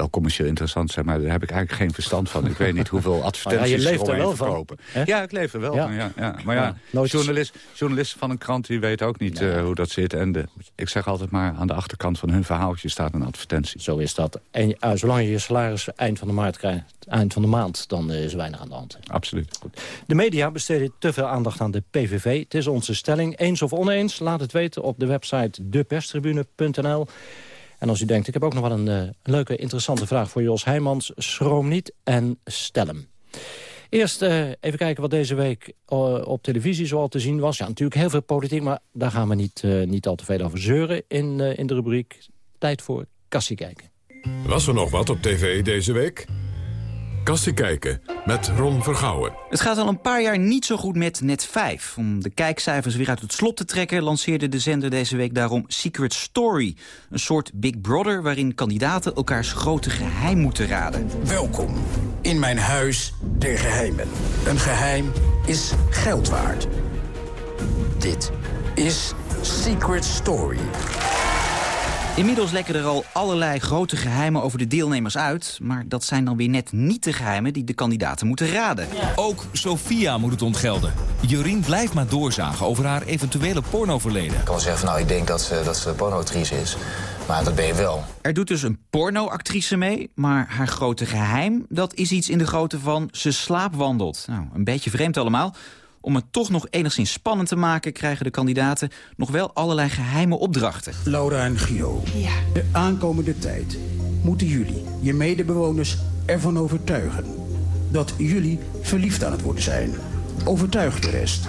[SPEAKER 19] wel commercieel interessant zijn, maar daar heb ik eigenlijk geen verstand van. Ik weet niet hoeveel advertenties
[SPEAKER 16] ja, je leeft er wel
[SPEAKER 19] verkopen.
[SPEAKER 16] Van,
[SPEAKER 19] ja, ik leef er wel
[SPEAKER 16] ja.
[SPEAKER 19] van. Ja, ja. Maar ja, ja journalist, journalisten van een krant die weten ook niet uh, hoe dat zit. En de, ik zeg altijd maar, aan de achterkant van hun verhaaltje staat een advertentie.
[SPEAKER 16] Zo is dat. En uh, zolang je je salaris eind van de maand krijgt, eind van de maand, dan uh, is er weinig aan de hand.
[SPEAKER 19] Absoluut.
[SPEAKER 16] Goed. De media besteden te veel aandacht aan de PVV. Het is onze stelling. Eens of oneens, laat het weten op de website deperstribune.nl. En als u denkt, ik heb ook nog wel een, uh, een leuke, interessante vraag voor Jos Heijmans. Schroom niet en stel hem. Eerst uh, even kijken wat deze week uh, op televisie zoal te zien was. Ja, natuurlijk heel veel politiek, maar daar gaan we niet, niet al te veel over zeuren in, in de rubriek. Tijd voor Kassie kijken.
[SPEAKER 1] Was er nog wat op tv deze week? Kassie kijken met Ron Vergouwen.
[SPEAKER 18] Het gaat al een paar jaar niet zo goed met Net 5. Om de kijkcijfers weer uit het slot te trekken... lanceerde de zender deze week daarom Secret Story. Een soort Big Brother waarin kandidaten elkaars grote geheim moeten raden.
[SPEAKER 33] Welkom in mijn huis der geheimen. Een geheim is geld waard. Dit is Secret Story.
[SPEAKER 18] Inmiddels lekken er al allerlei grote geheimen over de deelnemers uit... maar dat zijn dan weer net niet de geheimen die de kandidaten moeten raden.
[SPEAKER 34] Ook Sophia moet het ontgelden. Jorien blijft maar doorzagen over haar eventuele pornoverleden.
[SPEAKER 35] Ik kan wel zeggen, van, nou, ik denk dat ze, dat ze pornoactrice is. Maar dat ben je wel.
[SPEAKER 18] Er doet dus een pornoactrice mee, maar haar grote geheim... dat is iets in de grootte van ze slaapwandelt. Nou, een beetje vreemd allemaal... Om het toch nog enigszins spannend te maken... krijgen de kandidaten nog wel allerlei geheime opdrachten.
[SPEAKER 33] Laura en Gio,
[SPEAKER 36] ja.
[SPEAKER 33] de aankomende tijd moeten jullie je medebewoners ervan overtuigen... dat jullie verliefd aan het worden zijn. Overtuig de rest.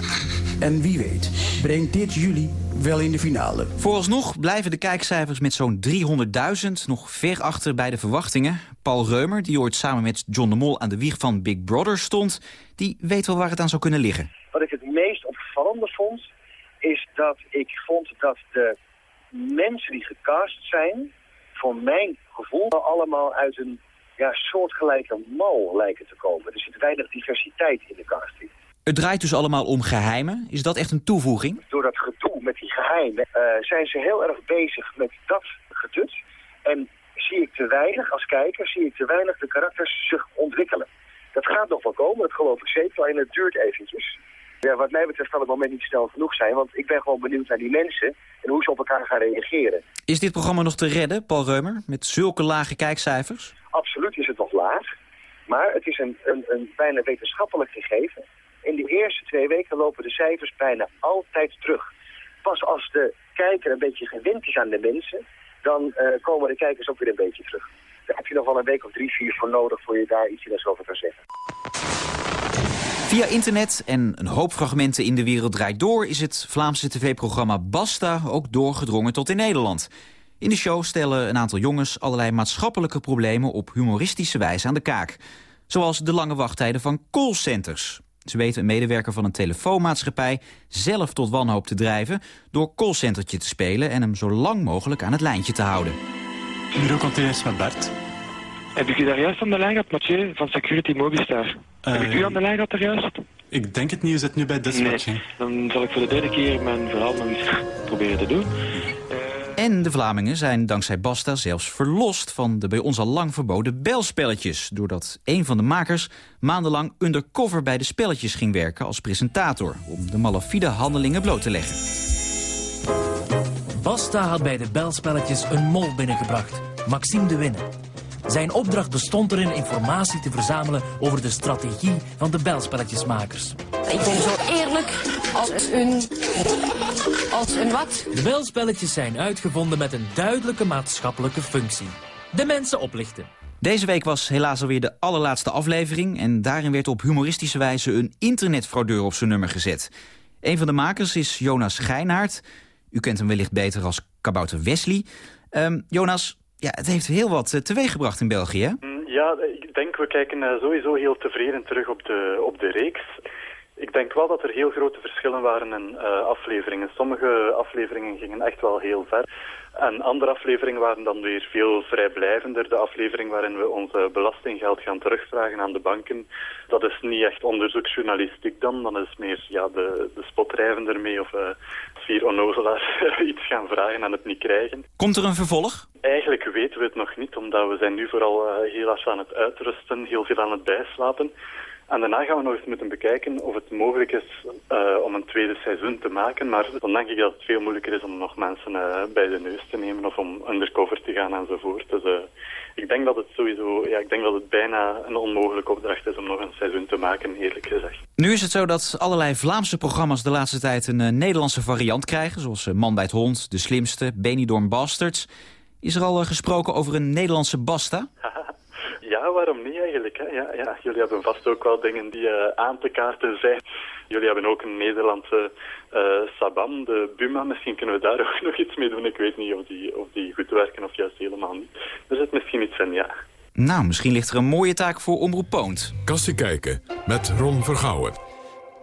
[SPEAKER 33] En wie weet, brengt dit jullie wel in de finale.
[SPEAKER 18] Vooralsnog blijven de kijkcijfers met zo'n 300.000 nog ver achter bij de verwachtingen. Paul Reumer, die ooit samen met John de Mol aan de wieg van Big Brother stond... die weet wel waar het aan zou kunnen liggen.
[SPEAKER 37] Wat ik het meest opvallende vond, is dat ik vond dat de mensen die gecast zijn... voor mijn gevoel allemaal uit een ja, soortgelijke mal lijken te komen. Er zit weinig diversiteit in de casting.
[SPEAKER 18] Het draait dus allemaal om geheimen. Is dat echt een toevoeging?
[SPEAKER 37] Door dat gedoe met die geheimen uh, zijn ze heel erg bezig met dat gedut. En zie ik te weinig, als kijker, zie ik te weinig de karakters zich ontwikkelen. Dat gaat nog wel komen, dat geloof ik zeker, alleen het duurt eventjes. Ja, wat mij betreft kan het moment niet snel genoeg zijn, want ik ben gewoon benieuwd naar die mensen en hoe ze op elkaar gaan reageren.
[SPEAKER 18] Is dit programma nog te redden, Paul Reumer, met zulke lage kijkcijfers?
[SPEAKER 37] Absoluut is het nog laag, maar het is een, een, een bijna wetenschappelijk gegeven. In de eerste twee weken lopen de cijfers bijna altijd terug. Pas als de kijker een beetje gewend is aan de mensen, dan uh, komen de kijkers ook weer een beetje terug. Daar heb je nog wel een week of drie, vier voor nodig voor je daar iets over kan zeggen.
[SPEAKER 18] Via internet en een hoop fragmenten in de wereld draait door... is het Vlaamse tv-programma Basta ook doorgedrongen tot in Nederland. In de show stellen een aantal jongens allerlei maatschappelijke problemen... op humoristische wijze aan de kaak. Zoals de lange wachttijden van callcenters. Ze weten een medewerker van een telefoonmaatschappij zelf tot wanhoop te drijven... door callcentertje te spelen en hem zo lang mogelijk aan het lijntje te houden.
[SPEAKER 38] Bureau continuous met Bart.
[SPEAKER 39] Heb ik u daar juist aan de lijn gehad, Mathieu, van Security Mobistar? Uh, Heb ik u aan de lijn gehad daar juist?
[SPEAKER 38] Ik denk het niet, u zit nu bij dispatching.
[SPEAKER 39] Nee, dan zal ik voor de derde keer mijn verhaal nog eens proberen te doen.
[SPEAKER 18] En de Vlamingen zijn dankzij Basta zelfs verlost van de bij ons al lang verboden belspelletjes. Doordat een van de makers maandenlang undercover bij de spelletjes ging werken als presentator. Om de malafide handelingen bloot te leggen.
[SPEAKER 40] Basta had bij de belspelletjes een mol binnengebracht. Maxime de Winne. Zijn opdracht bestond erin informatie te verzamelen over de strategie van de belspelletjesmakers.
[SPEAKER 41] Ik ben zo eerlijk als een... als een wat?
[SPEAKER 42] De belspelletjes zijn uitgevonden met een duidelijke maatschappelijke functie. De mensen oplichten.
[SPEAKER 18] Deze week was helaas alweer de allerlaatste aflevering... en daarin werd op humoristische wijze een internetfraudeur op zijn nummer gezet. Een van de makers is Jonas Geinaert. U kent hem wellicht beter als kabouter Wesley. Ehm, Jonas, ja, het heeft heel wat uh, teweeggebracht in België, hè?
[SPEAKER 36] Mm, Ja, ik denk we kijken eh, sowieso heel tevreden terug op de, op de reeks. Ik denk wel dat er heel grote verschillen waren in eh, afleveringen. Sommige afleveringen gingen echt wel heel ver. En andere afleveringen waren dan weer veel vrijblijvender. De aflevering waarin we ons eh, belastinggeld gaan terugvragen aan de banken, dat is niet echt onderzoeksjournalistiek dan. Dan is meer ja, de, de spotdrijven ermee of uh, vier onnozelaars iets gaan vragen en het niet krijgen.
[SPEAKER 18] Komt er een vervolg?
[SPEAKER 36] Eigenlijk weten we het nog niet, omdat we zijn nu vooral uh, heel erg aan het uitrusten, heel veel aan het bijslapen. En daarna gaan we nog eens moeten bekijken of het mogelijk is uh, om een tweede seizoen te maken. Maar dan denk ik dat het veel moeilijker is om nog mensen uh, bij de neus te nemen of om undercover te gaan enzovoort. Dus uh, ik denk dat het sowieso, ja, ik denk dat het bijna een onmogelijke opdracht is om nog een seizoen te maken, eerlijk gezegd.
[SPEAKER 18] Nu is het zo dat allerlei Vlaamse programma's de laatste tijd een Nederlandse variant krijgen. Zoals Man bij het Hond, De Slimste, Benidorm Bastards. Is er al gesproken over een Nederlandse Basta?
[SPEAKER 36] Ja, waarom niet eigenlijk? Hè? Ja, ja. Jullie hebben vast ook wel dingen die uh, aan te kaarten zijn. Jullie hebben ook een Nederlandse uh, Sabam, de Buma. Misschien kunnen we daar ook nog iets mee doen. Ik weet niet of die, of die goed werken of juist helemaal niet. Er zit misschien iets in, ja.
[SPEAKER 18] Nou, misschien ligt er een mooie taak voor Omroep Poont.
[SPEAKER 1] Kassie kijken met Ron Vergouwen.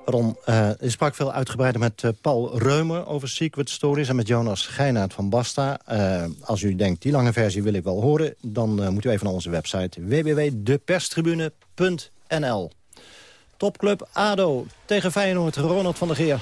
[SPEAKER 16] Ron, uh, je sprak veel uitgebreider met uh, Paul Reumer over Secret Stories... en met Jonas Geinaert van Basta. Uh, als u denkt, die lange versie wil ik wel horen... dan moet u even naar onze website www.deperstribune.nl. Topclub ADO tegen Feyenoord, Ronald van der Geer.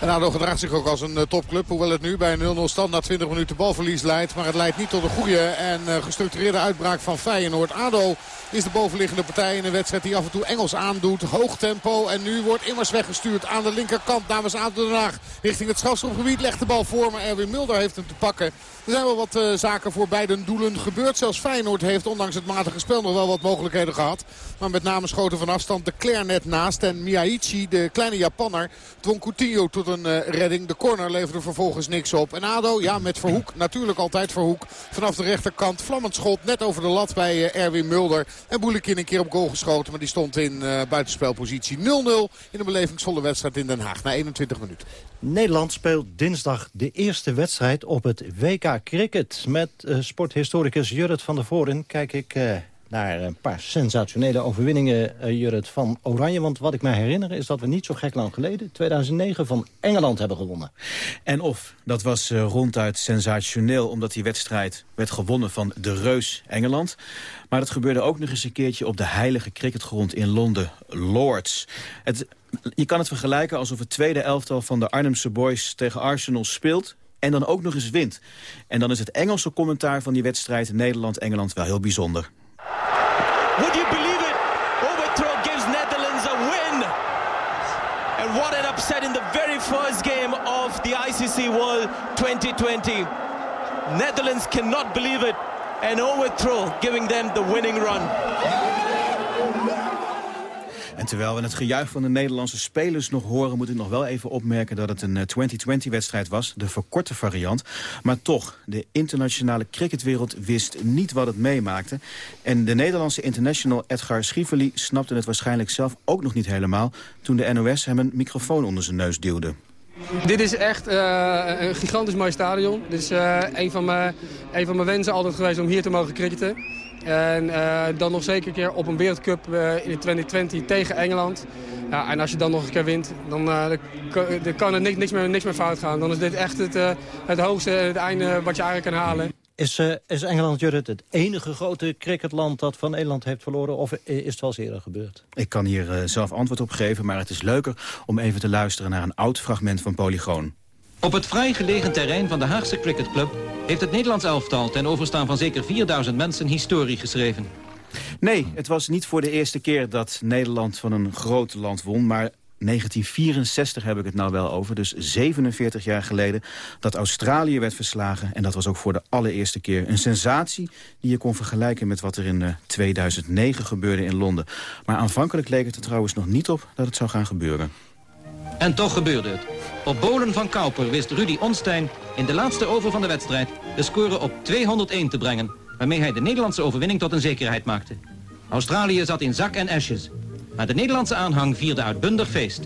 [SPEAKER 10] En ADO gedraagt zich ook als een uh, topclub. Hoewel het nu bij een 0-0 stand na 20 minuten balverlies leidt. Maar het leidt niet tot een goede en uh, gestructureerde uitbraak van Feyenoord. ADO is de bovenliggende partij in een wedstrijd die af en toe Engels aandoet. Hoog tempo en nu wordt immers weggestuurd aan de linkerkant namens ADO Den Haag. Richting het strafschopgebied legt de bal voor. Maar Erwin Mulder heeft hem te pakken. Er zijn wel wat uh, zaken voor beide doelen gebeurd. Zelfs Feyenoord heeft ondanks het matige spel nog wel wat mogelijkheden gehad. Maar met name schoten van afstand de Claire net naast. En Miyaichi, de kleine Japanner, dwong Coutinho tot een uh, redding. De corner leverde vervolgens niks op. En ADO, ja met Verhoek, natuurlijk altijd Verhoek. Vanaf de rechterkant, vlammend schot net over de lat bij uh, Erwin Mulder. En Boelekin een keer op goal geschoten, maar die stond in buitenspelpositie 0-0 in een belevingsvolle wedstrijd in Den Haag na 21 minuten.
[SPEAKER 16] Nederland speelt dinsdag de eerste wedstrijd op het WK Cricket. Met uh, sporthistoricus Jurrit van der Voren kijk ik uh, naar een paar sensationele overwinningen, uh, Jurrit, van Oranje. Want wat ik me herinner is dat we niet zo gek lang geleden, 2009, van Engeland hebben gewonnen.
[SPEAKER 43] En of, dat was ronduit sensationeel, omdat die wedstrijd werd gewonnen van de reus Engeland. Maar dat gebeurde ook nog eens een keertje op de heilige cricketgrond in Londen, Lords. Het je kan het vergelijken alsof het tweede elftal van de Arnhemse Boys tegen Arsenal speelt en dan ook nog eens wint. En dan is het Engelse commentaar van die wedstrijd Nederland-Engeland wel heel bijzonder.
[SPEAKER 39] Would you believe it? Overthrow gives Netherlands a win. And what an upset in the very first game of the ICC World 2020. Netherlands cannot believe it. An overthrow giving them the winning run.
[SPEAKER 43] En terwijl we het gejuich van de Nederlandse spelers nog horen... moet ik nog wel even opmerken dat het een 2020-wedstrijd was. De verkorte variant. Maar toch, de internationale cricketwereld wist niet wat het meemaakte. En de Nederlandse international Edgar Schieverly snapte het waarschijnlijk zelf ook nog niet helemaal... toen de NOS hem een microfoon onder zijn neus duwde.
[SPEAKER 44] Dit is echt uh, een gigantisch mooi stadion. Dit is uh, een, van mijn, een van mijn wensen altijd geweest om hier te mogen cricketen. En uh, dan nog zeker een keer op een wereldcup uh, in 2020 tegen Engeland. Ja, en als je dan nog een keer wint, dan, uh, dan kan er niks, niks, meer, niks meer fout gaan. Dan is dit echt het, het hoogste, het einde wat je eigenlijk kan halen.
[SPEAKER 16] Is, is Engeland, Jurrit, het enige grote cricketland dat van Nederland heeft verloren? Of is het wel eens eerder gebeurd?
[SPEAKER 43] Ik kan hier zelf antwoord op geven, maar het is leuker om even te luisteren naar een oud fragment van Polygoon.
[SPEAKER 45] Op het vrij gelegen terrein van de Haagse Cricketclub... heeft het Nederlands elftal ten overstaan van zeker 4000 mensen historie geschreven.
[SPEAKER 43] Nee, het was niet voor de eerste keer dat Nederland van een groot land won... maar 1964 heb ik het nou wel over, dus 47 jaar geleden... dat Australië werd verslagen. En dat was ook voor de allereerste keer een sensatie... die je kon vergelijken met wat er in uh, 2009 gebeurde in Londen. Maar aanvankelijk leek het er trouwens nog niet op dat het zou gaan gebeuren.
[SPEAKER 45] En toch gebeurde het. Op bolen van Kauper wist Rudy Onstein in de laatste over van de wedstrijd de score op 201 te brengen, waarmee hij de Nederlandse overwinning tot een zekerheid maakte. Australië zat in zak en asjes, maar de Nederlandse aanhang vierde uitbundig feest.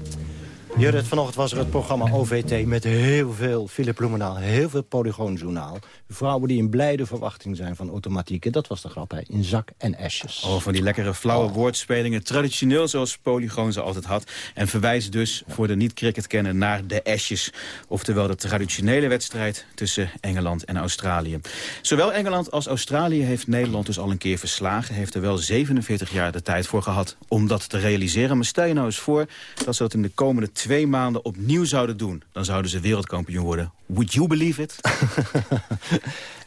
[SPEAKER 16] Judith, vanochtend was er het programma OVT met heel veel Philip Bloemendaal, heel veel Polygoonjournaal. Vrouwen die in blijde verwachting zijn van automatieken. Dat was de grap, hè, in zak en asjes.
[SPEAKER 43] Oh, van die lekkere flauwe woordspelingen. Traditioneel zoals Polygoon ze altijd had. En verwijst dus voor de niet-cricketkenner naar de Ashes. Oftewel de traditionele wedstrijd tussen Engeland en Australië. Zowel Engeland als Australië heeft Nederland dus al een keer verslagen. Heeft er wel 47 jaar de tijd voor gehad om dat te realiseren. Maar stel je nou eens voor dat ze dat in de komende twee maanden opnieuw zouden doen. Dan zouden ze wereldkampioen worden. Would you believe it?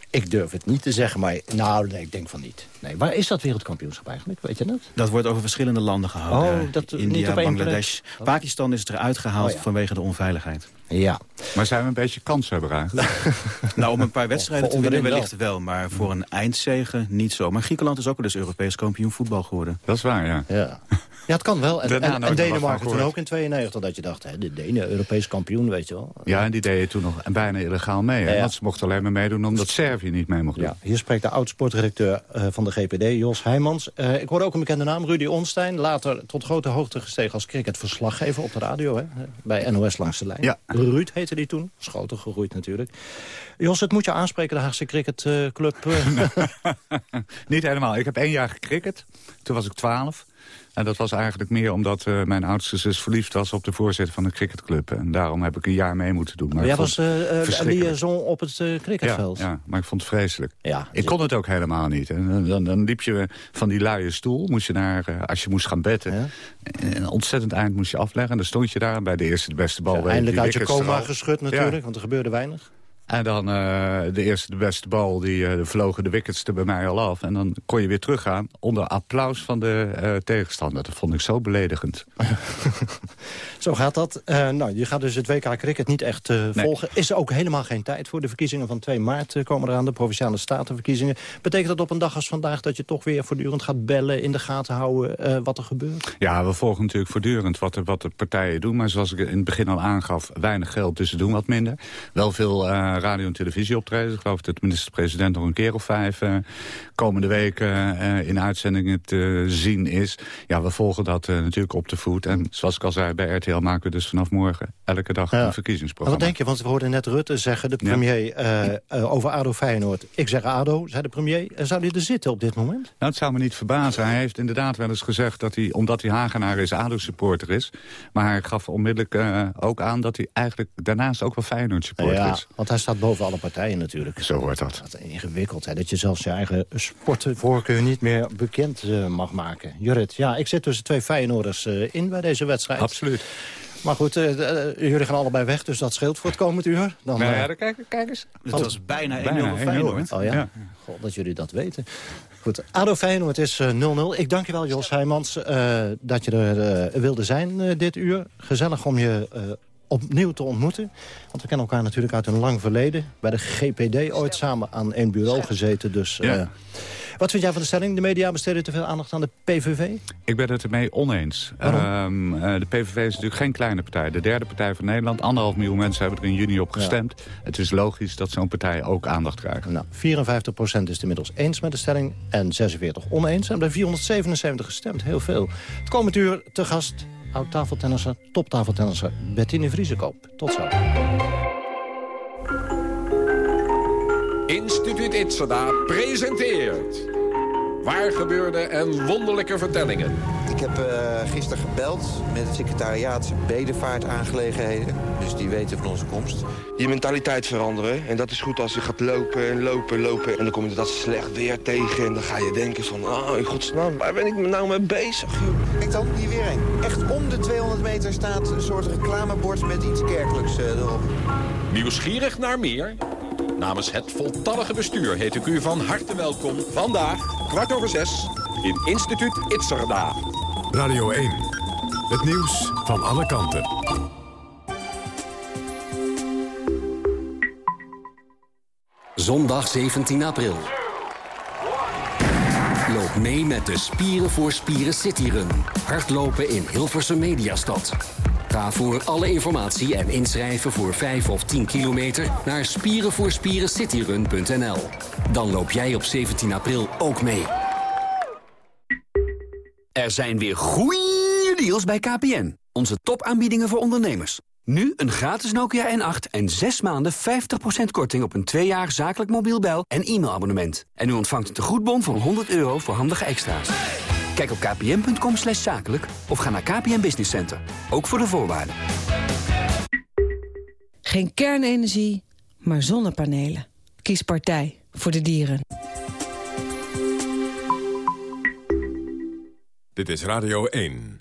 [SPEAKER 16] Ik durf het niet te zeggen, maar nou, nee, ik denk van niet. Nee, waar is dat wereldkampioenschap eigenlijk? Weet je dat?
[SPEAKER 43] Dat wordt over verschillende landen gehouden.
[SPEAKER 16] Oh, dat- niet
[SPEAKER 43] India,
[SPEAKER 16] op één
[SPEAKER 43] Bangladesh.
[SPEAKER 16] plek?
[SPEAKER 43] Pakistan is het eruit gehaald
[SPEAKER 16] Oh, ja.
[SPEAKER 43] vanwege de onveiligheid.
[SPEAKER 16] Ja.
[SPEAKER 19] Maar zijn we een beetje kanshebber eigenlijk?
[SPEAKER 43] Nou, om een paar wedstrijden te winnen wellicht wel. Maar voor een eindzege niet zo. Maar Griekenland is ook wel eens Europees kampioen voetbal geworden.
[SPEAKER 19] Dat is waar, ja.
[SPEAKER 16] Ja. Ja, het kan wel. En, en, Denemarken toen ook in 92, dat je dacht, hè, de Denen, Europees kampioen, weet je wel.
[SPEAKER 19] Ja, en die deden toen nog bijna illegaal mee. Hè?
[SPEAKER 16] Ja.
[SPEAKER 19] Want ze mochten alleen maar meedoen omdat Servië niet mee mocht doen.
[SPEAKER 16] Ja, hier spreekt de oud-sportredacteur eh, van de GPD, Jos Heijmans. Eh, ik hoorde ook een bekende naam, Rudy Onstein. Later tot grote hoogte gestegen als cricketverslaggever op de radio. Hè, bij NOS Langs de Lijn.
[SPEAKER 19] Ja.
[SPEAKER 16] Ruud heette die toen. Is groter gegroeid natuurlijk. Jos, het moet je aanspreken, de Haagse cricketclub. eh.
[SPEAKER 19] Niet helemaal. Ik heb één jaar gecricket. Toen was ik twaalf. En dat was eigenlijk meer omdat eh, mijn oudste zus verliefd was op de voorzitter van de cricketclub. En daarom heb ik een jaar mee moeten doen. Maar
[SPEAKER 16] Jij was
[SPEAKER 19] verschrikkelijk.
[SPEAKER 16] liaison op het cricketveld.
[SPEAKER 19] Ja, ja, maar ik vond het vreselijk.
[SPEAKER 16] Ja,
[SPEAKER 19] ik kon het ook helemaal niet. En dan, dan, dan liep je van die luie stoel, moest je naar, als je moest gaan betten. Een ontzettend eind moest je afleggen. En dan stond je daar bij de eerste de beste bal.
[SPEAKER 16] Ja, eindelijk uit je coma geschud natuurlijk,
[SPEAKER 19] Ja.
[SPEAKER 16] want er gebeurde weinig.
[SPEAKER 19] En dan eh, de eerste de beste bal, die eh, vlogen de wickets er bij mij al af. En dan kon je weer teruggaan onder applaus van de eh, tegenstander. Dat vond ik zo beledigend.
[SPEAKER 16] Zo gaat dat. Eh, nou, je gaat dus het WK Cricket niet echt eh, volgen. Is er ook helemaal geen tijd voor. De verkiezingen van 2 maart eh, komen eraan, de Provinciale Statenverkiezingen. Betekent dat op een dag als vandaag dat je toch weer voortdurend gaat bellen... in de gaten houden wat er gebeurt?
[SPEAKER 19] Ja, we volgen natuurlijk voortdurend wat de, wat de partijen doen. Maar zoals ik in het begin al aangaf, weinig geld, dus ze doen wat minder. Wel veel radio- en televisieoptredens. Ik geloof dat de minister-president nog een keer of vijf... komende week in uitzendingen te zien is. Ja, we volgen dat natuurlijk op de voet. En zoals ik al zei, bij RTL maken we dus vanaf morgen... elke dag
[SPEAKER 16] Ja.
[SPEAKER 19] een
[SPEAKER 16] En
[SPEAKER 19] verkiezingsprogramma.
[SPEAKER 16] wat denk je? Want we hoorden net Rutte zeggen, de premier, eh, eh, over ADO Feyenoord. Ik zeg ADO, zei de premier. Zou die er zitten op dit moment?
[SPEAKER 19] Nou, het zou me niet verbazen. Hij heeft inderdaad wel eens gezegd dat hij, omdat hij Hagenaar is, ADO-supporter is. Maar hij gaf onmiddellijk eh, ook aan dat hij eigenlijk daarnaast ook wel Feyenoord-supporter
[SPEAKER 16] ja,
[SPEAKER 19] is.
[SPEAKER 16] want hij staat boven alle partijen natuurlijk.
[SPEAKER 19] Zo wordt dat.
[SPEAKER 16] Dat is ingewikkeld, hè, dat je zelfs je eigen sportvoorkeur niet meer bekend mag maken. Jurrit, ja, ik zit tussen twee Feyenoorders in bij deze wedstrijd.
[SPEAKER 19] Absoluut.
[SPEAKER 16] Maar goed, eh, eh, jullie gaan allebei weg, dus dat scheelt voor het komend uur. Dan,
[SPEAKER 19] Nou ja, dan kijk, kijk eens.
[SPEAKER 43] Het was bijna 1-0
[SPEAKER 19] Bijna
[SPEAKER 43] voor
[SPEAKER 19] 1-0,
[SPEAKER 43] Feyenoord.
[SPEAKER 16] Oh ja?
[SPEAKER 19] Ja.
[SPEAKER 16] God, dat jullie dat weten. Goed, ADO Feyenoord is eh, 0-0. Ik dank je wel, Jos Heijmans, eh, dat je er eh, wilde zijn eh, dit uur. Gezellig om je eh, opnieuw te ontmoeten. Want we kennen elkaar natuurlijk uit een lang verleden. Bij de GPD ooit samen aan één bureau gezeten. Dus,
[SPEAKER 19] Ja.
[SPEAKER 16] Wat vind jij van de stelling? De media besteden te veel aandacht aan de PVV?
[SPEAKER 19] Ik ben het ermee oneens. Ehm, eh, de PVV is natuurlijk geen kleine partij. De derde partij van Nederland. Anderhalf miljoen mensen hebben er in juni op gestemd. Het is logisch dat zo'n partij ook aandacht krijgt.
[SPEAKER 16] Nou, 54% is het inmiddels eens met de stelling en 46 oneens. En bij 477 gestemd, heel veel. Het komend uur te gast, oud-tafeltennisser, toptafeltennisser Bettine Vriesekoop. Tot zo.
[SPEAKER 46] Instituut Itzada presenteert... Waar gebeurde en wonderlijke vertellingen.
[SPEAKER 47] Ik heb uh, gisteren gebeld met het secretariaat bedevaartaangelegenheden. Dus die weten van onze komst.
[SPEAKER 48] Je mentaliteit veranderen. En dat is goed als je gaat lopen en lopen, lopen. En dan kom je dat slecht weer tegen. En dan ga je denken van, oh, in godsnaam, waar ben ik me nou mee bezig? Joh?
[SPEAKER 47] Kijk dan, hier weer een. Echt om de 200 meter staat een soort reclamebord met iets kerkelijks uh, erop.
[SPEAKER 46] Nieuwsgierig naar meer? Namens het voltallige bestuur heet ik u van harte welkom. Vandaag, kwart over zes, in Instituut Itzerda.
[SPEAKER 1] Radio 1. Het nieuws van alle kanten.
[SPEAKER 49] Zondag 17 april. Loop mee met de Spieren voor Spieren Cityrun. Hardlopen in Hilversum Mediastad. Ga voor alle informatie en inschrijven voor 5 of 10 kilometer naar spierenvoorspierencityrun.nl. Dan loop jij op 17 april ook mee.
[SPEAKER 50] Er zijn weer goeie deals bij KPN. Onze topaanbiedingen voor ondernemers. Nu een gratis Nokia N8 en 6 maanden 50% korting op een 2 jaar zakelijk mobiel bel- en e-mailabonnement. En u ontvangt een tegoedbon van 100 euro voor handige extra's. Kijk op kpn.com slash zakelijk of ga naar KPN Business Center. Ook voor de voorwaarden.
[SPEAKER 51] Geen kernenergie, maar zonnepanelen. Kies partij voor de dieren.
[SPEAKER 1] Dit is Radio 1.